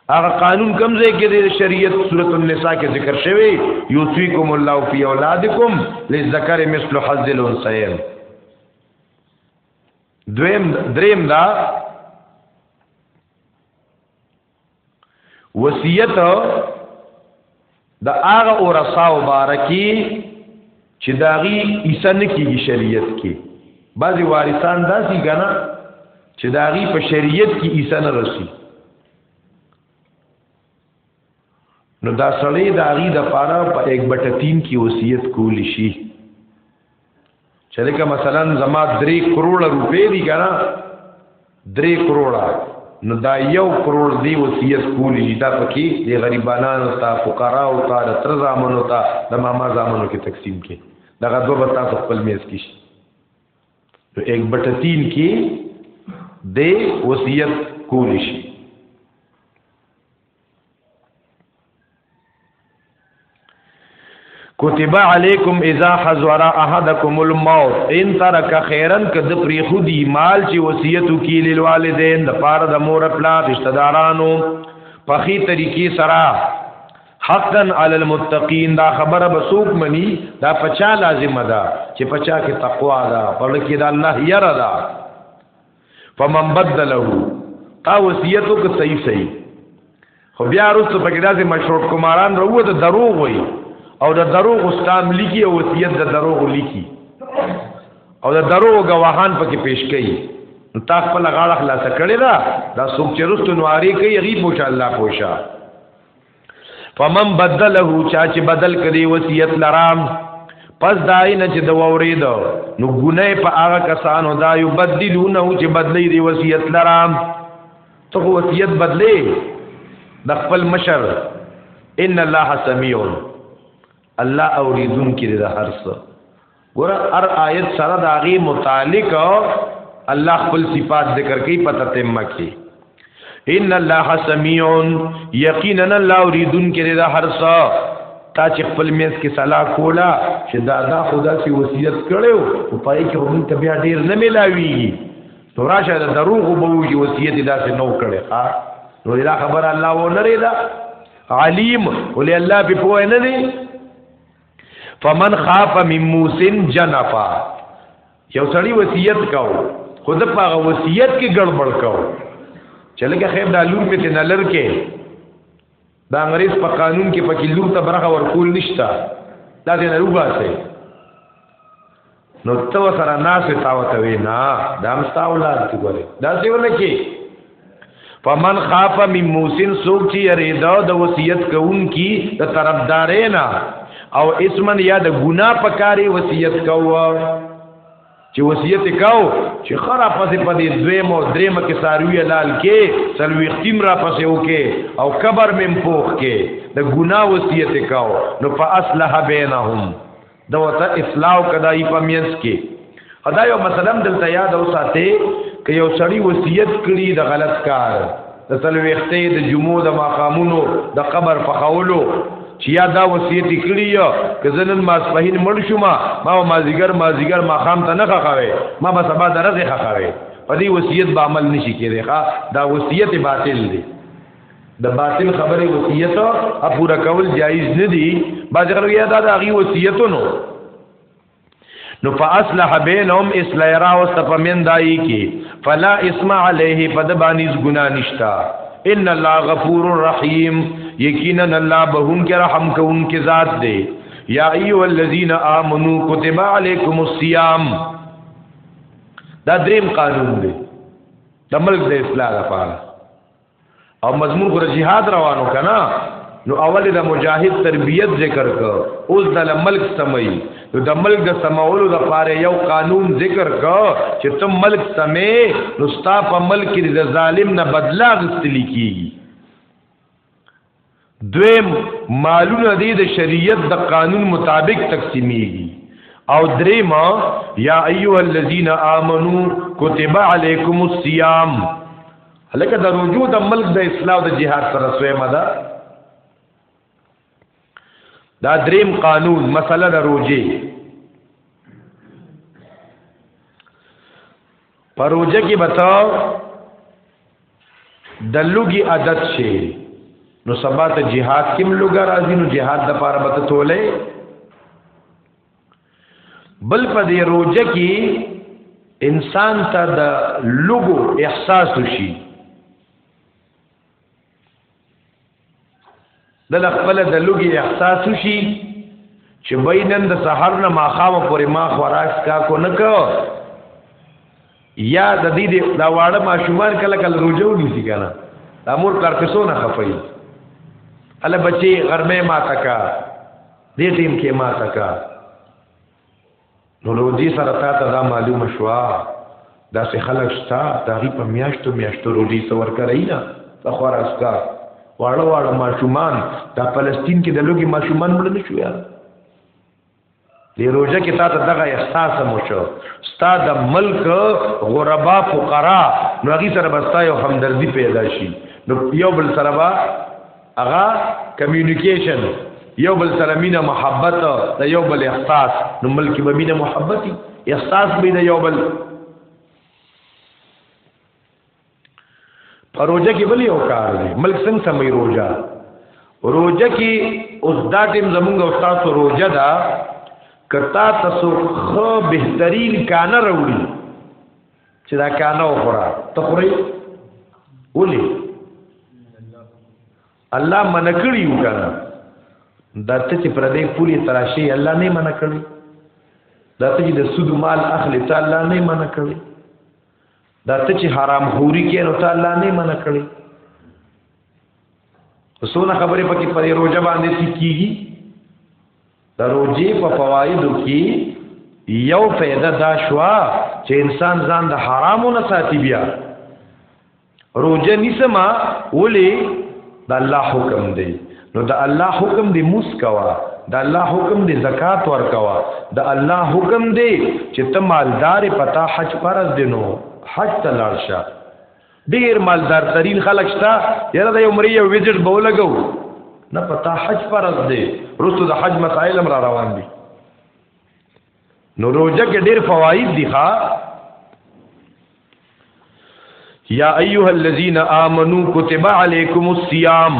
هغه قانون کوم ځای کې د شریعت سورۃ النساء کې ذکر شوی یوسیکم الله فی اولادکم للذکر مثل حظ الانثیین دویم دریم دا وصیت د هغه اورساو بارکی چې داغي عیسی نه کیږي شریعت کې بعضی وارثان داسي غنا چې داغي په شریعت کې عیسی نه رسی نو دا سړی داغي د پاره په 1/3 کې وصیت کول شي چې لکه مثلا زما 3 کروڑ روپې دي کنه 3 کروڑ نو دا یو کروڑ دی وصیت کولی دا پکې د غریبانو ته فقرا او ته تر زامنو ته د ماما زامنو کې تقسیم کې دا غدو به تاسو خپل میز کې شي نو 1 بټه 3 کې د وصیت کولی شي کتب علیکم اذا حضر احدکم الموت ان ترک خیرا کد پری خودی مال چې وصیت کی لوالدین د پاره د مور پلا رشتہ دارانو په خي طریقې سره حقا علی المتقین دا خبره بسوک منی دا پچا لازم ده چې پچا کې تقوا ده پر کې دا الله یره ده فمن بدله تا وصیتو که صحیح صحیح خو بیا رسو پکې داسې مشروط کوماران راووت دروغ وای او د دروغ استام لیکي او وصیت د دروغ لیکي او د دروغ گواهان پکې پیش کړي تا خپل غاړه خلاص کړی دا دا څوک چې رسو نواری کوي غي پوښ الله پوښا فمن بدله چا چې بدل کړي وصیت لرام پس دای نه چې د وورید نو ګناه په هغه کسانو دا یو بدلونه چې بدلی دی وصیت لرام ته وصیت بدلی د خپل مشر ان الله سمیع الله اوریدون کې د هر څه ګور ار آیت سره د هغه متعلق الله خپل صفات ذکر کوي په تتمه کې ان الله سميع یقینا الله اوریدون کې د هر څه تا چې خپل میز کې صلاح کولا چې دا دا خدا سي وصیت کړو او پای کې هم ته بیا ډیر نه ملاويږي نو راشه د دروغ بوږي وصیت داسې نو کړي ها نو دا خبر الله و نه ریدا علیم ولې الله په پوهه نه دی فمن خاف من موسن جنفا یو سړی وصیت کاو خو د پاغه وصیت کې ګړبړ کاو چې لکه خیر دا لور په تنه لر کې د انګريز په قانون کې پکې لور ته برخه ورکول نشته دا دې نه وباسي نو تو سره ناس تاو ته وینا دا مستا اولاد دی ګوره دا سی ونه کی فمن خاف من موسن سوک چی یریدا د وصیت کون کی د طرفدارینا او اسمن یا د ګنا پکاري وصیت کوو چې وصیت کاو چې خرا پسې په دې دویم او دریم کې ساروی لال کې سلوي ختم را پسې وکې او قبر مم پوخ کې د ګنا وصیت کاو نو فاصله بینهم دا وته اصلاح کدای په مینس کې خدای یو مثلا دلته یاد او ساته ک یو سړی وصیت کړي د غلط کار د تلويختې د جمعو د ماقامونو د قبر فخولو چې یا دا وصیت کړی یا که زنن ما سپهین مړ شوم ما ما زیګر ما زیګر ما خام ته نه خخاوي ما به سبا درځه خخاوي په دې وصیت به عمل نشي کېږي ښا دا وصیت باطل دی د باطل خبره وصیت ا پورا کول جایز نه دی باز غلو یا دا د غي وصیتونو نو فاصلح بینهم اصلاح را او سپمن دای کی فلا اسم علیه فدبانیز گنا نشتا ان الله غفور رحیم یقینا الله بهون کې رحم کوون کې ذات دی یا ایو الذین آمنو کتب علیکم الصیام دا دریم قانون دی د ملک د اصلاح لپاره او مضمون پر جهاد روانو کنا نو اول د مجاهد تربیت ذکر ک اوس د ملک سمي نو د ملک د سمولو د پاره یو قانون ذکر ک چې تم ملک سمې نو ستا په ملک د ظالم نه بدلا غستلی کیږي دویم مالونه دی د شریعت د قانون مطابق تقسیمیږي او دریم یا ایها الذین آمنو کتب علیکم الصیام لکه د رجوع د ملک د اصلاح د جهاد سره سویمه ده دا دریم قانون مسله د روجه پروژه کې بتا د لوګي عادت شي نو سبا ته jihad کې لوګا راځي نو jihad د پاره بته تولې بل په دې روزه کې انسان ته د لوګو احساس شي د خپل د لوګي احساس شي چې بینن د سحر نه ماخام پورې ما خوراک کا کو نه کو یا د دې د واړه ماشومان کله کله روجو نیسی کنه د امور کار پسو نه خفای ال بچي غرمه ما تکا دې ټیم کې ما تکا نو روزي سره تا ته دا معلومه شوا دا سه خلک شتا دا غي په میاشتو میاشتو روزي سور کوي نه د خوراسکا واړه واړه ماشومان دا فلسطین کې د لوګي ماشومان مړ نه شو یار دی روزه کې تا ته دغه احساس مو شو ستا د ملک غربا فقرا نو هغه سره بستا یو همدردی پیدا شي نو یو بل سره هغه کمیونیکیشن یو بل سره مینه محبت د یو بل احساس نو ملک به مینه محبت احساس به د یو بل پروژه کې بل یو کار دی ملک څنګه سمې روزه روزه کې اوس دا ټیم زمونږ استاد روزه دا کتا تاسو خو بهترین کانه وروړي چې دا کانه وخوره ته خوري ولي الله من کړی یو کنه دا ته چې پر دې پوری تراشي الله نه من کړی دا ته چې د سود مال اخلي ته الله نه من کړی دا ته چې حرام خوري کې نو ته الله نه من کړی وسونه خبره پکې پرې روزه باندې سکیږي د روجي په فوایدو کې یو فائدہ دا شوا چې انسان ځان د حرامو نه ساتي بیا روجه نسما ولي د الله حکم دی نو د الله حکم دی موس کوا د الله حکم دی زکات ور کوا د الله حکم دی چې ته مالدار پتا حج فرض دینو حج تلارشه ډیر مالدار ترین خلک شته یاره د عمرې یو ویزټ به ولګو نه پتا حج فرض دی رسو د حج مسائل هم را روان دي نو روزه کې ډیر فواید دي ښا یا ایها الذین آمنو کتب علیکم الصیام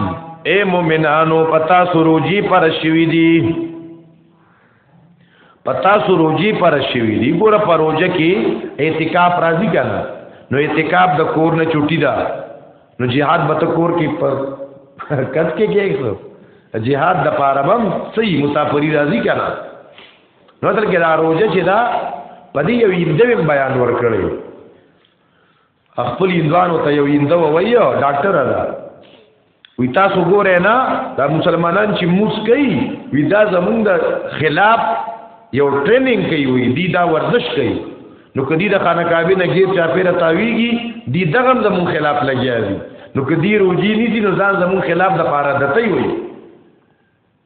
اے مومنانو پتا سروجی پر شوی دی پتا سو روجي پر شوی دی ګور پر روجه کې اعتکاف راضی کنه نو اعتکاف د کور نه چټی دا نو jihad به کور کې پر کټ کې کېږي jihad د پاربم صحیح مسافری راضی کنه نو تر کې دا روجه چې دا پدې یو یندویم بیان ورکړی خپل هندوانو ته یو هندو وایو ډاکټر ده وی تاسو ګوره نه دا مسلمانان چې موس کوي وی دا زمونږ د خلاف یو ټریننګ کوي وی دی دا ورزش کوي نو کدی د خانه کعبه نه غیر چا پیره تاویږي دی دغه زمون خلاف لګیا دي نو کدی روجی نه دي نو ځان زمون خلاف د پاره دته وي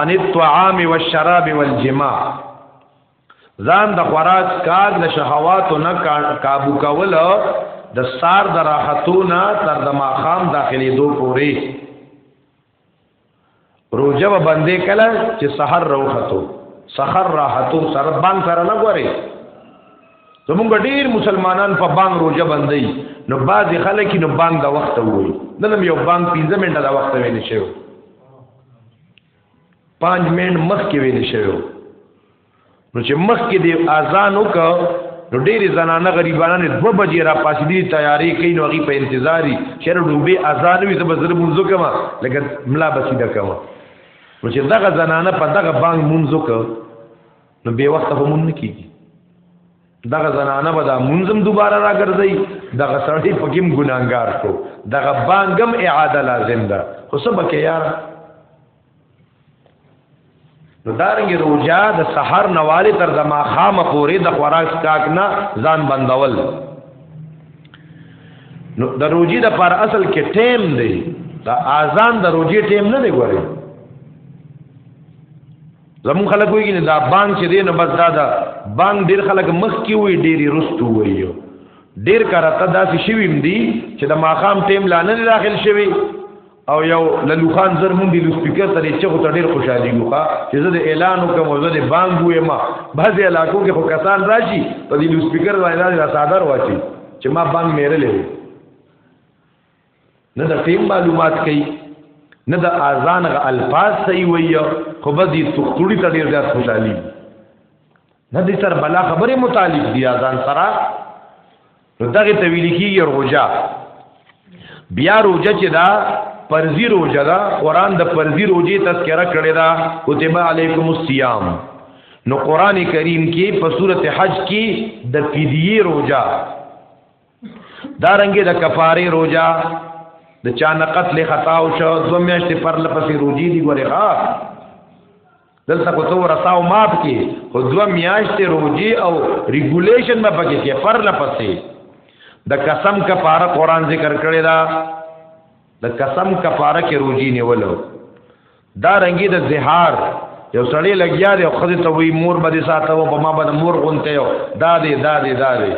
عن الطعام والشراب والجماع ځان د خوراک کار له شهواتو نه کابو کول د سار د راحتونه تر د ماخام داخلي دو پوري روزه و باندې کله چې سحر روحتو سحر راحتو سر بان سره نه غوري زمونږ ډیر مسلمانان په بان روزه باندې نو بعض خلک نو بان د وخت وایي نن یو بان 15 منټه د وخت ویل شوی پنځ منټ مخکې ویل شوی نو چې مخکې دی اذان وکړ نو ډېری زنانه غریبانه دو بجې را پاسې دي تیاری کوي نو هغه په انتظاری چېر ډوبه اذان وي زب زر منځ کما لکه ملا بسی دا کما نو چې دغه زنانه په دغه بانګ منځ وکړ نو به وخت هم نه کیږي دغه زنانه به دا منظم دوباره راګرځي دغه سړی پکیم ګناګار شو دغه بانګم اعاده لازم ده خو سبا کې یار نو دارنګ روجا د دا سحر نواله تر د ماخام پورې د خوراک کاک نه ځان بندول نو د روجي د پر اصل کې ټیم دی دا اذان د روجي ټیم نه دی ګوري زمون خلک وایي نه دا بانګ چې دی نو بس دا دا بانګ ډیر خلک مخ کې وي ډیر رستو وایي ډیر کارته داسې شویم دی چې د ماقام ټیم لا نه داخل شوی او یو لالو خان زر مونږ دی سپیکر ته چې خو ډیر خوشاله یو چې زه د اعلان وکم او زه د بانګ وې ما بعضی علاقو کې خو کسان راشي په دې سپیکر باندې دا ساده واچي چې ما بانګ مېرلې نه د فهم معلومات کوي نه د اذان غ الفاظ صحیح وي خو به دې تخړی ته ډیر زیات خوشحالي نه دې سر بلا خبره متعلق دی اذان سره نو دغه ته ویل کیږي روزه بیا روزه چې دا پرزی روزه دا قران د پرزی روزه تذکرہ کړی دا کتب علیکم الصیام نو قران کریم کې په سورته حج کې د فدیه روزه دا رنګه د کفاره روزه د چا نه قتل خطا او شو دو میاشتې پر لپسې روجي دی ګوره ها دلته کو تو رساو ماپ کې خو دو میاشتې روجي او ریګولیشن به پکې کې پر لپسې د قسم کفاره قران ذکر کړی دا د قسم کفاره کې روجي نیولو دا رنګي د زهار یو سړی لګیا دی او خځه ته وی مور به ساته و په ما به مور غونته یو دا دی دا دی دا دی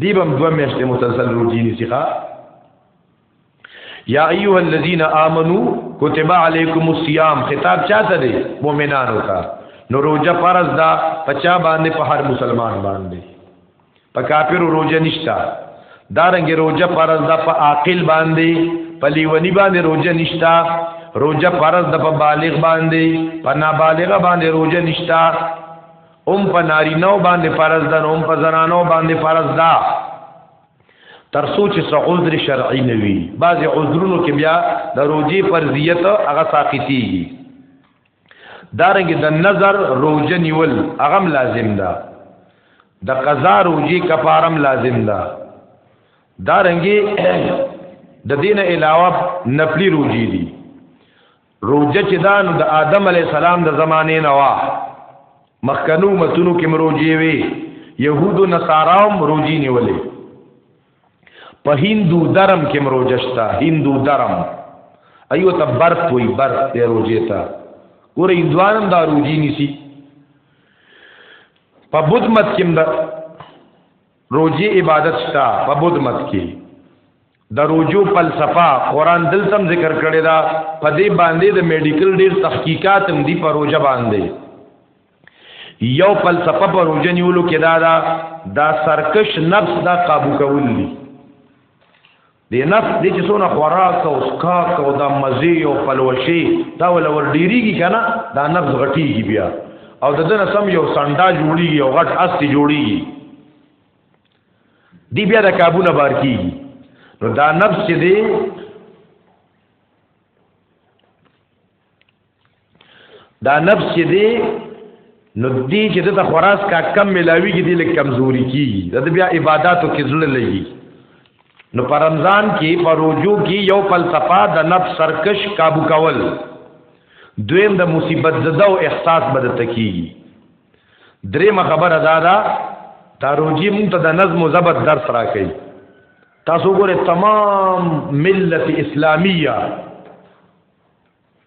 دی بم دوه میاشتې مسلسل روټی نیسی ښا یا ایها الذین آمنو کتب علیکم الصیام خطاب چاته دی مؤمنانو ته نو روزه فرض ده پچا باندې په هر مسلمان باندې په کافر روزه نشتا دارنګ روزه فرض ده په عاقل باندې په لیونی باندې روزه نشتا روزه فرض ده په بالغ باندې په نابالغ باندې روزه نشتا اوم په نارینو باندې فرض ده اوم په زنانو باندې فرض ده تر سوچ سو عذر شرعي نه وي بعضي عذرونو کې بیا د روزي فرضیت هغه ساقطيږي دارنګ د نظر روزه نیول هغه لازم ده د قضا روزي کفارم لازم ده دارنګ د دین علاوه نفلی روزي دي روزه چې دا نو د آدم علی السلام د زمانه نه وا مخکنو متونو کې مروجي وي يهودو نصاراو مروجي نیولې په هندو درم کې مروجه شته هندو درم ایو ته برت وی برت دی روجه ته ګور هندوانم دا روجی نیسی په بود مت کې دا روجی عبادت شته په بود مت کې د روجو فلسفه قران دلتم ذکر کړی دا په دې باندې د میډیکل ډیر تحقیقات هم دی په روجه باندې یو فلسفه په روزه نیولو کې دا دا دا سرکش نفس دا قابو کول دي د نفس د چې څونه خوراک او اسکاک او د مزي او پلوشي دا ول ور ډیریږي کنه دا نفس غټیږي بیا او د دنه سم یو سنډا جوړیږي او غټ استی جوړیږي دی بیا د قابو نه بار کیږي نو دا نفس چې دی دا نفس چې دی نو دی چې د خوراس کا کم ملاوي کې دی لک کمزوري کیږي دا بیا عبادتو کې ځل لګي نو پر رمضان کې پر روزو کې یو فلسفه د نفس سرکش काबू کول دویم د مصیبت زده او احساس بد تکیږي دریم خبر ادا دا تاروجی مونږ ته د نظم او ضبط درس راکړي تاسو ګوره تمام ملت اسلامیه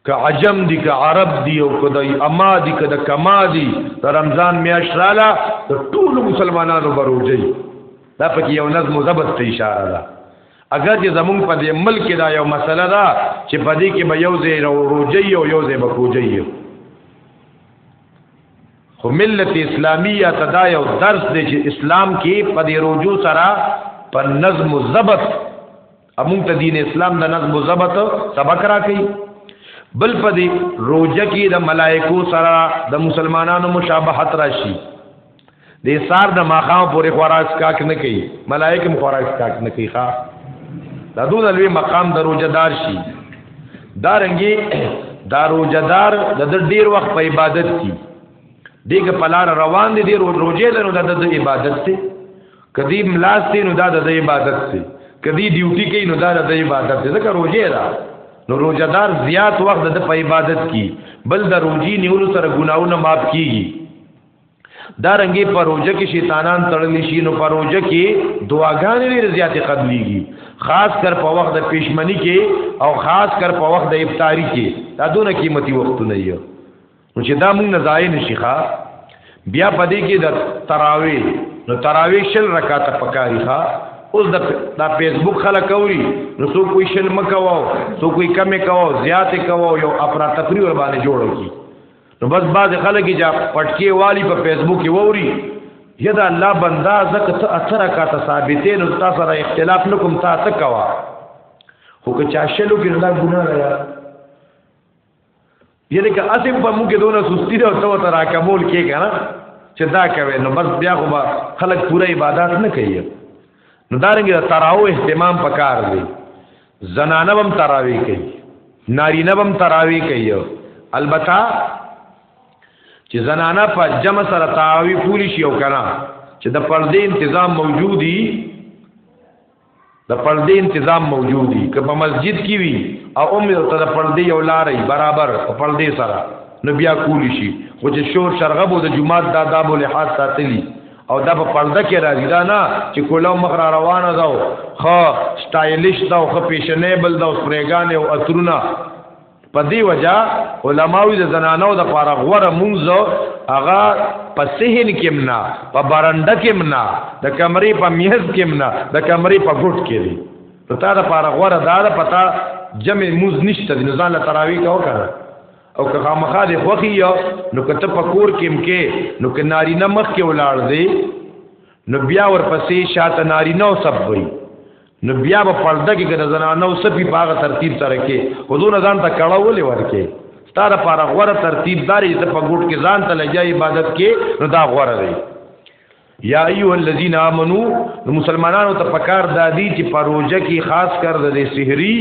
که عجم دي که عرب دي او که د اما دي که د کما دي د رمضان میاشت رااله د ټول مسلمانانو بروجي دا پکې یو نظم او ضبط ته اشاره ده اگر چې زمونږ په دې ملک دا یو مسله ده چې په دې کې به یو ځای روجي او یو ځای بکوجي خو ملت اسلامیه تدا یو درس دی چې اسلام کې په دې روجو سره په نظم او ضبط امون ته دین اسلام د نظم او ضبط سبق را کوي بل پدی روزه کې د ملائکو سره د مسلمانانو مشابهت راشي د سار د ماخام پورې خوراک کاک نه کوي ملائکه خوراک کاک نه کوي ښا دا دون لوی مقام د روزه دار شي دا رنګي دا روزه دار د ډیر وخت په عبادت کې دغه پلار روان دي د روزه لرو د عبادت ته کدی ملاس دی نو دا د عبادت دی کدی ډیوټي کوي نو دا د عبادت دی ځکه روزه ده نو روزدار زیات وخت د په عبادت کی بل د روزي نیولو سره ګناونه معاف کیږي دا رنګي پر روزه کې شیطانان تړل شي نو پر روزه کې دعاګانې ډېر زیات قبليږي خاص کر په وخت د پښمنی کې او خاص کر په وخت د افطاری کې دا دونه قیمتي وختونه یو نو چې دا موږ نه ځای نشي ښا بیا پدې کې د تراوی نو تراوی شل رکعات پکاري ښا اوس د دا فیسبوک خلک اوري نو سو کوئی شل مکواو سو کوئی کم کواو زیات کواو یو اپرا تفریح ور باندې جوړو کی نو بس باز خلک چې پټکی والی په فیسبوک کې ووري یدا الله بندا زکه ته اثر کا ته ثابتې نو تاسو سره اختلاف نکوم تاسو کوا خو که چا شلو کې نه ګناه یعنی که اسیم په موږ کې دونه سستی ده او تو تر اکمول کې کنه چې دا کوي نو بس بیا خو خلک پوره عبادت نه کوي نو دارنګ تراو اهتمام پکار دی زنانه بم تراوی کوي نارینه بم تراوی کوي البته چې زنانه په جمع سره تراوی پوری شي او کنه چې د پردې تنظیم موجودی د پردې تنظیم موجود دی که په مسجد کې وي او هم یو ته د پردې یو لارې برابر په پردې سره نو بیا کولی شي خو چې شور شرغب او د جمعات د آداب او لحاظ ساتلی او دا په پرده کې راځي دا نه چې کوله مخ را روانه ده خو سټایلیش ده خو پیشنیبل ده او سپریګان او اترونه په دی وجہ علماوی د زنانو د پاره غوره مونږ هغه په سهن کې منا په برنده کې منا د کمرې په میز کې منا د کمرې په ګټ کې دی نو تا د پاره غوره دا ده پتا جمع موز نشته د نزان له تراوی کا وکړه او که خامخا د خوخي یو نو کته په کور کې مکه نو ک ناری نه مخ کې ولاړ دی نو بیا ورپسې شاته ناری نو سب وي نو بیا په پرده کې د زنانو سپي په هغه ترتیب سره کې حضور ځان ته کړه ولې ورکه تا د پاره غوره ترتیب داري چې په ګډ کې ځان ته لګیا عبادت کې نو دا غوره دی یا ایو الذین آمنو مسلمانانو ته پکار دادی چې پروژه کې خاص کر د سحری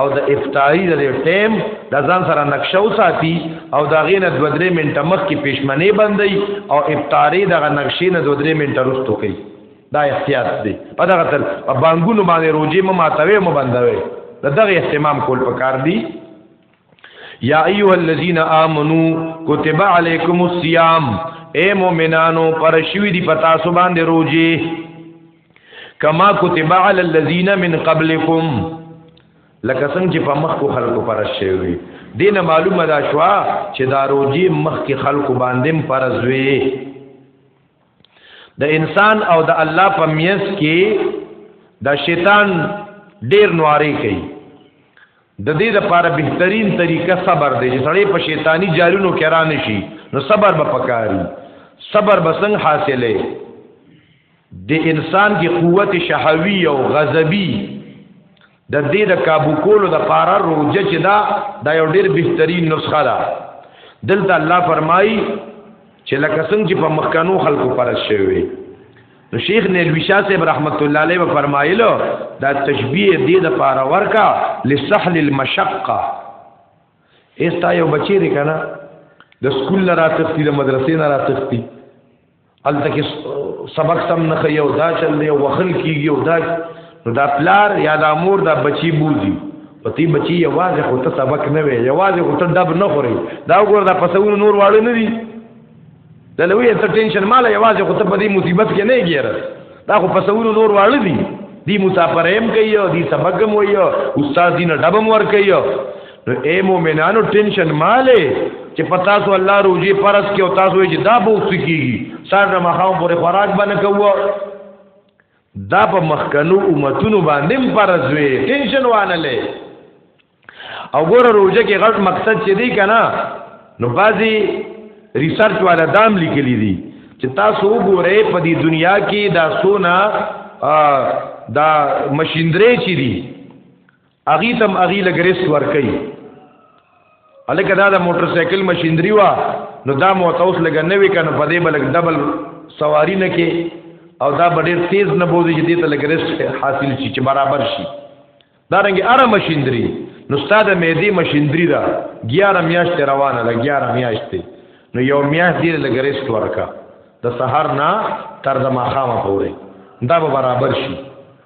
او د افطاری د ټیم د ځان سره نقشه وساتي او دا غینه دو درې منټه مخ کې پښمنه بندي او افطاری دغه نقشې نه دو درې منټه رستو کوي دا احتیاط دی په دغه تر په بانګونو باندې روجي مو ماتوي مو بندوي دا دغه اهتمام کول پکار دی یا ایها الذین آمنو کتب علیکم الصیام اے مومنانو پر شوی دی پتا سو باندې روجي کما کتب علی الذین من قبلکم لکه څنګه چې په مخ کو خلکو پر شوی دینه معلومه دا شوا چې دا روجي مخ کې خلکو باندې فرض وي د انسان او د الله په میس کې د شیطان ډیر نواری کوي د دې لپاره بهترین طریقه صبر دی چې سړی په شیطانی جالونو کې را نشي نو صبر به پکاري صبر به څنګه حاصلې د انسان کې قوت شهوي او غضبي د دې د کابو کولو د پاره روزه چې دا دا یو ډیر بهترین نسخه ده دلته الله فرمایي چې لکه څنګه چې په مخکانو خلکو پر شوی نو شیخ نیلوی شاه صاحب رحمت الله علیه فرمایلو دا تشبیه دې د پاره ورکا لسحل المشقه ایستا یو بچی ری کنه د سکول نه راتختی د مدرسې نه راتختی الته کې سبق سم نه خي او دا چل دی او وخل کیږي او دا نو دا پلار یا دا مور دا بچي بوزي او تی بچي یوازې خو ته سبق نه وي یوازې خو ته دب نه خوري دا وګور دا پسونه نور واړو نه دي دا لوی ته ټینشن مال یوازې خو ته په دې مصیبت کې نه ګیره دا خو پسونه نور واړو دي دی مسافر هم کوي او دی سبق هم وایي استاد دین ډبم ور کوي نو اے مومنانو ټینشن مالې چې پتا سو الله روزي فرض کې او تاسو یې دا بوخت کیږي سار نه مخاو پر خوراک باندې کوو دا په مخکنو امتونو باندې فرض وي ټینشن وانه لې او ګوره روزه کې غلط مقصد چې دی کنه نو بازي ریسرچ والا دام لیکلی دي چې تاسو وګورئ په دې دنیا کې دا سونا دا مشیندرې چې دي اغي تم اغي لګریس ور کوي الکه دا د موټر سایکل ماشينري وا نو دا مو تاسو لګ نه وی کنه په دې بلک ډبل سواری نه کې او دا ډېر تیز نه بوزي چې دې ته لګریس حاصل شي چې برابر شي دا رنګ اره ماشينري نو ستاده مېدی ماشينري دا 11 میاشتې روانه ده 11 میاشتې نو یو میاشت دې لګریس ورکا د سحر نه تر د ماخامه پورې دا به برابر شي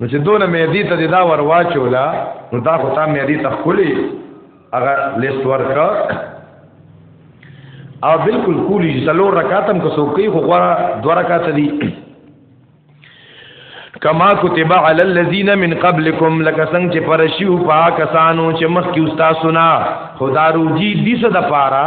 نو چې دونه مېدی ته دا ور واچولا نو دا خو تا مېدی ته خولي هغه لیست ورکا او بالکل کولی چې څلور رکعاتم کو سو کوي خو غوا دوه رکعات دي کما کتب علی الذین من قبلکم لکه څنګه چې فرشیو پاکستانو چې مخکې استاد سنا خدارو جی دې صد پارا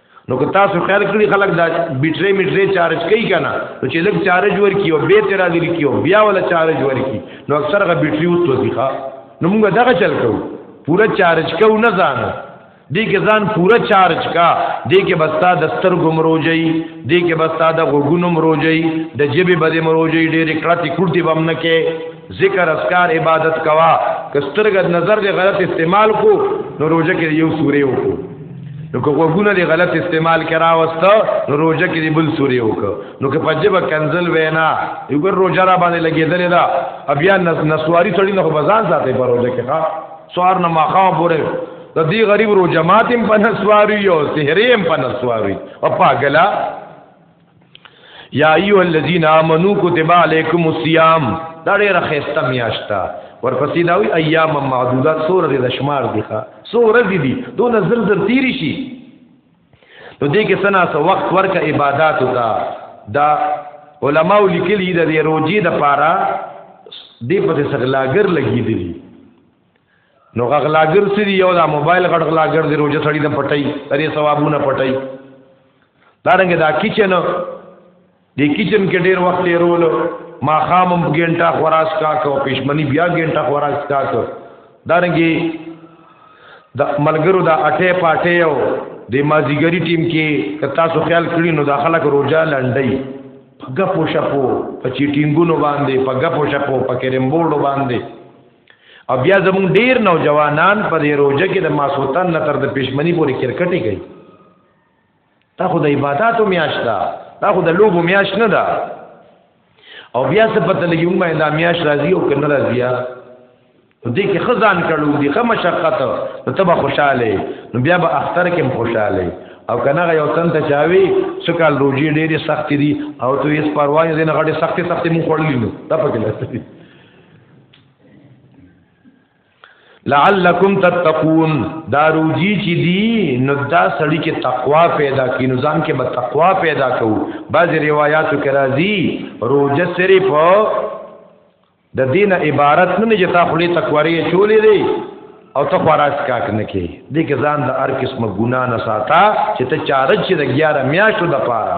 نو که تاسو خیال کړی خلک دا بیټری میټری چارج کوي کنه نو چې لږ چارج ورکی او به تر راځي کی او بیا ولا چارج ورکی نو اکثر غ بیټری اوس وځيخه نو موږ دغه چل کوو پورا چارج کوو نه ځانو دې کې ځان پورا چارج کا دې کې بستا د سترګو مروجي دې کې بستا د غوګونو مروجي د جبه بده مروجي ډېر کړه تی کړتی بم نه کې ذکر اسکار عبادت کوا کسترګ نظر دی غلط استعمال کو نو روزه کې یو سورې وکړو نو که وګونه دی غلط استعمال کرا وسته نو روزه کې دی بل سورې وکړو نو که پجبه کنزل وینا یو ګر روزه را باندې لګېدل دا بیا نسواری سړی نه بزان ساتي په روزه کې ښا سوار نه ماخا پورې د دې غریب روزه ماتم په نسواری او سحریم په نسواری او پاګلا یا ایو الذین آمنو کتب علیکم الصیام دا ډیره خسته میاشتا ورپسې دا وی ایام معدودات سور دې د شمار دی ښا سور دې دي دون زر زر تیری شي نو دې کې سنا سو وخت ورکه عبادت وتا دا علماء لیکلي د روزي د پاره دې په څغلاګر لګیدلی نو غغلاګر سری یو دا موبایل غړ غلاګر دی روزه سړی نه پټای درې ثوابونه پټای دا رنګ دا کچن دی کچن کې ډیر وخت یې رول ما خامم ګنټه خوراس کا کو پښمنی بیا ګنټه خوراس کا کو دا رنګ د ملګرو دا اټه پاټه یو د مازیګری ټیم کې کتا سو خیال کړی نو دا خلک روزه لنډی په غپو شپو په چیټینګونو باندې په غپو شپو په کریم بورډو باندې او بیا زموږ ډیر نوجوانان په دې روزه کې د ماسوتن نه تر د پښمنی پورې کرکټي کوي دا خو د عبادتو میاش ده دا خو د لوبو میاش نه ده او بیا څه پته لګي موږ دا میاش راځي او کنه راځي دې کې خزان کړو دې خه مشقت نو تبه خوشاله نو بیا به اختر کې خوشاله او کنه یو تن ته چاوي سکال روجي ډېری سخت دي او ته یې پروا نه غړي سختي سختي مونږ خړلې نو دا پکې لته لعلکم تتقون دا روجی چې دی نو دا سړی کې تقوا پیدا کی نو ځان کې به تقوا پیدا کو بعض روایتو کې راځي روجه صرف د دین عبارت نه چې تا خلی تکواری چولې دی او ته خواراس کاک نه کی دې کې ځان د هر قسم ګنا نه ساته چې ته چارج چې د 11 میاشتو د پاره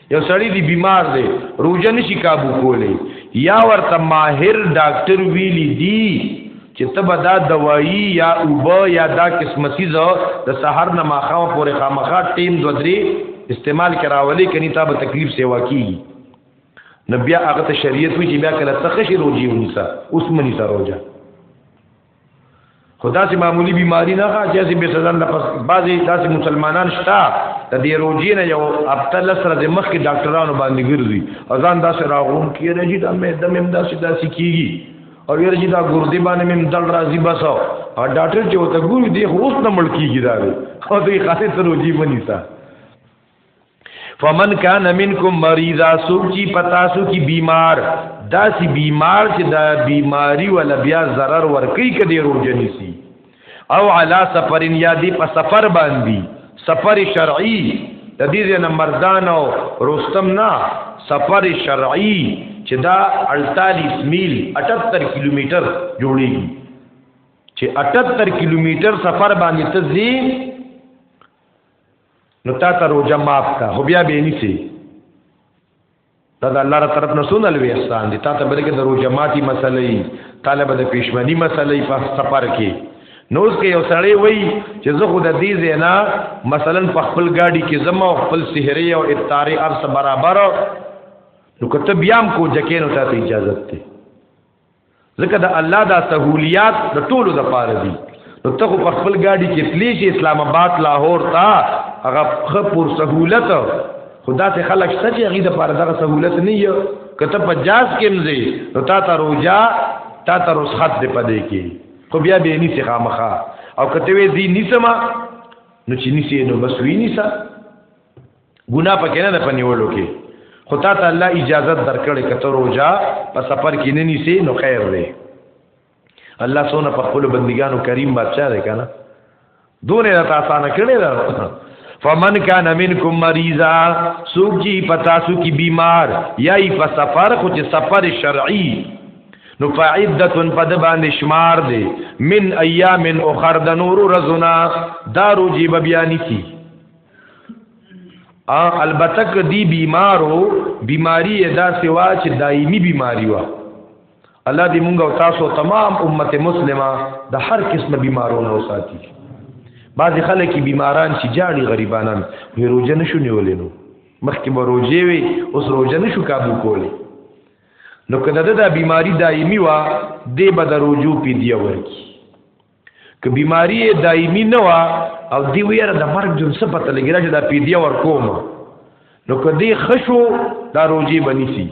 یو سړی دی بیمار دی روزه نشي کابو کولی یا ورته ماهر ډاکټر ویلی دی چې ته به دا دوايي یا اوبه یا دا قسمه سیز د سحر نه ماخام پورې خامخا ټیم دو درې استعمال کراولې کني تا به تکلیف سیوا کی نبي هغه ته شریعت وی چې بیا کله تخشی روزي ونیسا اوس منی سره روزه خدا سي معمولی بیماری نه ښه چې سي به سزان نه پس بعضي داسې مسلمانان شته د دې روجي نه یو ابتل سره د مخ کې ډاکټرانو باندې ګرځي اذان داسې راغون کې راځي د مې د مې داسې داسې کیږي او یې راځي دا ګردي باندې مې دل راځي بس او ډاکټر چې وته ګوري دی خو اوس نه مړ کیږي دا او دې خاصه روجي بني تا فمن کان منکم مریضا سوک چی پتاسو کی بیمار داسی بیمار چې دا بیماری ولا بیا zarar ور کوي کدی روزنی سی او علا سفر یا دی په سفر باندې سفر شرعی د دې نه مردان او رستم نه سفر شرعی چې دا 48 میل 78 کیلومتر جوړیږي چې 78 کیلومتر سفر باندې تزي نو تا ته روزه معاف کا خو بیا به نیسی دا د الله تر طرف نه سونه لوي احسان دي تا ته بلکې د روزه ماتي مسلې طالب د پښمنی مسلې په سفر کې نوز کې یو سړی وای چې زه خود دې زینا مثلا په خپل گاډي کې زما او خپل سحری او افطاری ارس برابر نو کته بیا هم کو جکې نو ته اجازه ته ځکه د الله دا سہولیات د ټولو د پاره دي نو ته په خپل ګاډي کې تلی شي اسلام آباد لاهور ته هغه خپور سہولت خدا ته خلک شته چې هغه د پاره دغه سہولت نه یو کته 50 کې مزي نو تا ته روجا تا ته رسخت دی پدې کې خو بیا به نه څه خامخه او کته وی دی نسما نو چې نسی نو بس وی نسا ګنا پکې نه ده په نیولو کې خو تا ته الله اجازه درکړې کته روزه په سفر کې نه نیسي نو خیر دی الله سونه په خپل بندګانو کریم بادشاہ دی کنه دونه راته آسان کړی دا فمن کان منکم مریضا سوق جی پتا سو کی بیمار یای په سفر خو چې سفر شرعی نو فعدتن پد باندې شمار دی من ایام اخر د نور رزنا دارو جی بیانی کی ا البته که دی بیمارو بیماری ادا سوا چې دایمی بیماری وا الله دې مونږ او تاسو تمام امت مسلمه د هر قسم بیمارونو ساتي بعض خلک بیماران چې جاړي غریبانان وی روزه نشو نیولې نو مخکې به روزه وي اوس روزه نشو قابو کولی نو کله دا بیماری دایمی وا دې به د روزو پیډیا ورکی که بیماری دایمی نه وا او دی ویره د مرګ جون څه پته لګی راځي دا پیډیا ور کوم نو کدی خشو دا روزي بنیسی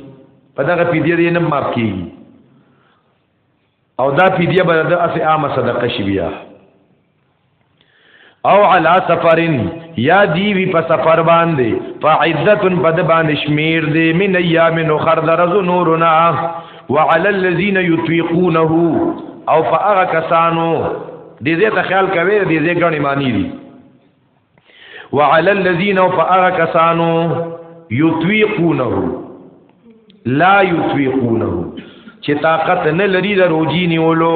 په دغه پیډیا دې نه ماف کیږي او دا پیډیا به د اسه عامه صدقه شي بیا او علا سفرن یا دی وی په سفر باندې فعدتن بد باندې شمیر دی من ایام نو خر درز نورنا وعلى الذين يطيقونه او فاغه کسانو دې دې ته خیال کوي دې دې غني معنی دي وعلى الذين فاغه کسانو يطيقونه لا يطيقونه چې طاقت نه لري د روجي نیولو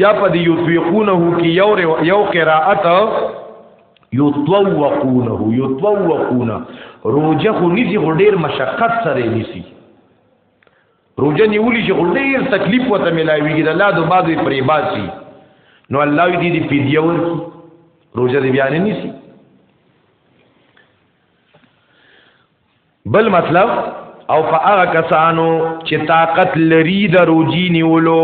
یا په دې یطوقونه کې یو یو قراءت یطوقونه یطوقونه روزه خو نسی خو ډیر مشقت سره نسی روزه نیولی چې خو ډیر تکلیف وته ملایویږي د الله د بازوی پرې باسي نو الله دې دې فدیه ورکړي روزه دې بیان نسی بل مطلب او په هغه کسانو چې طاقت لري د روجي نیولو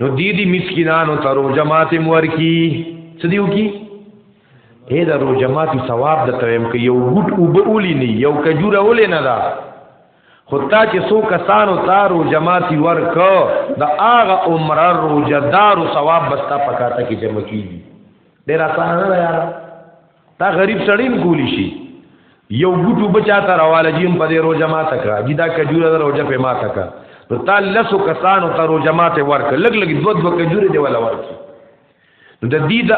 نو دې دې مسکینانو ته روزه ماته مور کی څه دیو کی اے دا روزه ماته ثواب د تویم کې یو ګټ او به اولی نه یو کجوره ولې نه دا خو تا چې سو کسانو ته روزه ماته ورک دا هغه عمر روزه دار ثواب بستا پکاته کې جمع کیږي ډیر آسان نه یاره دا غریب سړی هم کولی شي یو ګټو بچا ته راواله جیم په دې روزه ما تکا جدا کجوره روزه په ما تکا نو تا لسو کسانو ته روزه ما ته ورک لګ لګ دو دو کجوره دی ولا ورک نو د دې د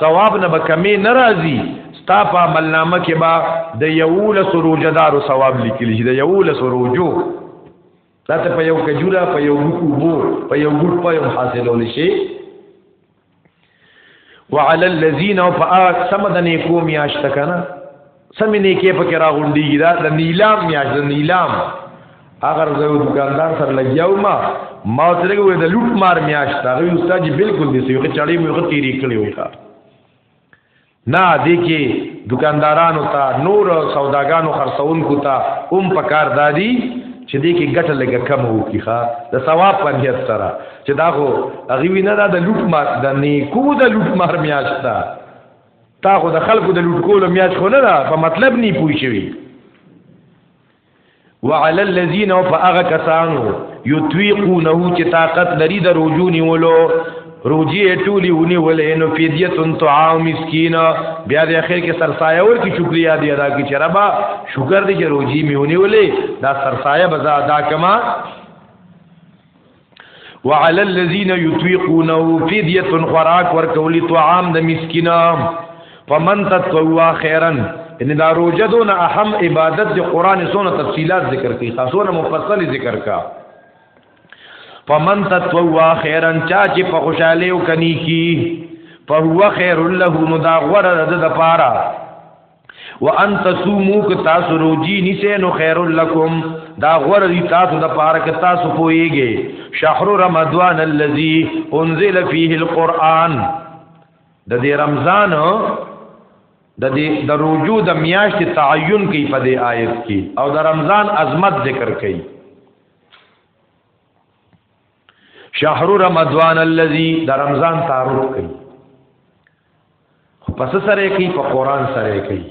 ثواب نه به کمی ناراضي ستا په ملنامه کې با د یو لس روزه دارو ثواب لیکل شي د یو لس روزو دا ته په یو کجوره په یو ګټو بو په یو ګټ په یو حاصلول شي وعلى الذين فاقسم د نیکو میاشت کنه سم نیکه پکې راغونډیږي دا د نیلام میاشت د نیلام اگر زه دکاندار سره لګیاو ما ما ترګه وې د لوټ مار میاشت هغه استاد بالکل دي سې یو چړې مې وخت تیری کړی وې نه دې کې دکاندارانو ته نور سوداګانو خرڅونکو ته هم په کار دادي چې دې کې ګټه لګه کم وو کیخه د ثواب په نیت سره چې دا خو هغه وینا دا د لوټ مار د نیکو د لوټ مار میاشتا تا خو د خلکو د لوټ کولو میاش خو نه دا په مطلب نه پوي شوی وعلى الذين فاغ کسانو يطيقونه چې طاقت لري د رجوع نیولو روجی ټولی ونی ولې نو فدیه طعام مسکین بیا د اخر کې سرسایه ور کی شکریا دی ادا کی چربا شکر دی چې روجی میونی ولې دا سرسایه بزا ادا کما وعلى الذين يطيقونه فديه خوراک ورکولی طعام د مسکینا فمن تطوع خيرا ان دا روزه دون اهم عبادت د قران سونه تفصيلات ذکر کی خاصونه مفصل ذکر کا فمن تطوع خيرا چا چې په خوشاله او کني کی فهو خير له نو دا غره د پاره وان تصومو ک تاسو روجی نیسه نو خیر لکم دا غور دی تاسو د پاره ک تاسو پویږي شهر رمضان الذی انزل فیه القرآن د دې رمضان د دې د روجو د میاشت تعین کوي په دې آیت کې او د رمضان عظمت ذکر کوي شهر رمضان الذي د رمضان تعارف کوي خو پس سره کوي په قران سره کوي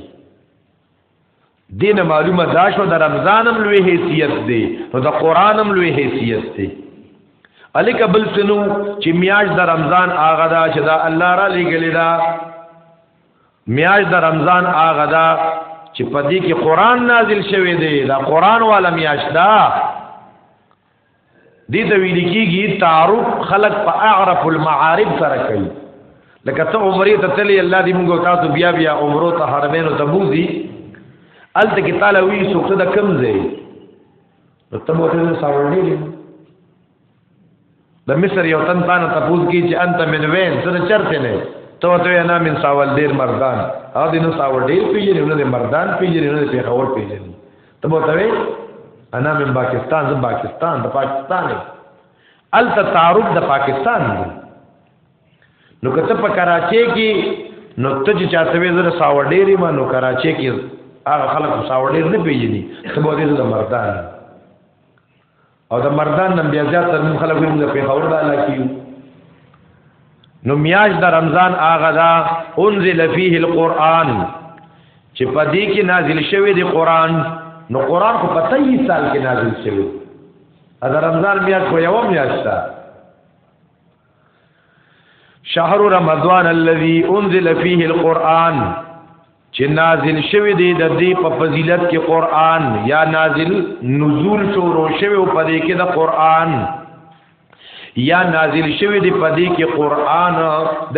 دین معلومه دا شو د رمضانم لوی حیثیت دی نو د قرانم لوی حیثیت دی الیک بل سنو چې میاش د رمضان آغا دا چې دا الله را لګلې دا میاش د رمضان آغا دا چې پدې کې قران نازل شوی دی دا قران والا میاش دا دې ته ویل کېږي تعارف خلق په اعرف المعارف سره کوي لکه ته عمرې ته تلې الله دې موږ تاسو بیا بیا عمرو ته حرمینو ته بوزي الته کې تعالی وی څوک ته کم ځای نو ته مو ته ساوړې د مصر یو تن تانه تپوز کی چې انت من وین سره چرته نه تو ته نه من ساول ډیر مردان او دینو ساول ډیر پیژنې نه مردان پیژنې نه پیښور پیژنې ته به ته انا من پاکستان زه پاکستان د پاکستان ال ته تعارف د پاکستان دی نو کته په کراچي کې نو ته چې چاته وې زره ساوډيري ما نو کراچي کې هغه خلک ساوډير نه پیژني ته به دې د مردان او د مردان نن بیا زیات تر خلک هم د پیښور د علاقې نو میاش د رمضان هغه دا انزل فيه القرآن چې په دې کې نازل شوی دی قرآن نو قرآن خو په 23 سال کې نازل شوی دا رمضان میاش خو یو میاش ده شهر رمضان الذي انزل فيه القرآن چې نازل شوی دی د دې په فضیلت کې قرآن یا نازل نزول شروع شوی او په دې کې د قرآن یا نازل شوی دی په دې کې قرآن د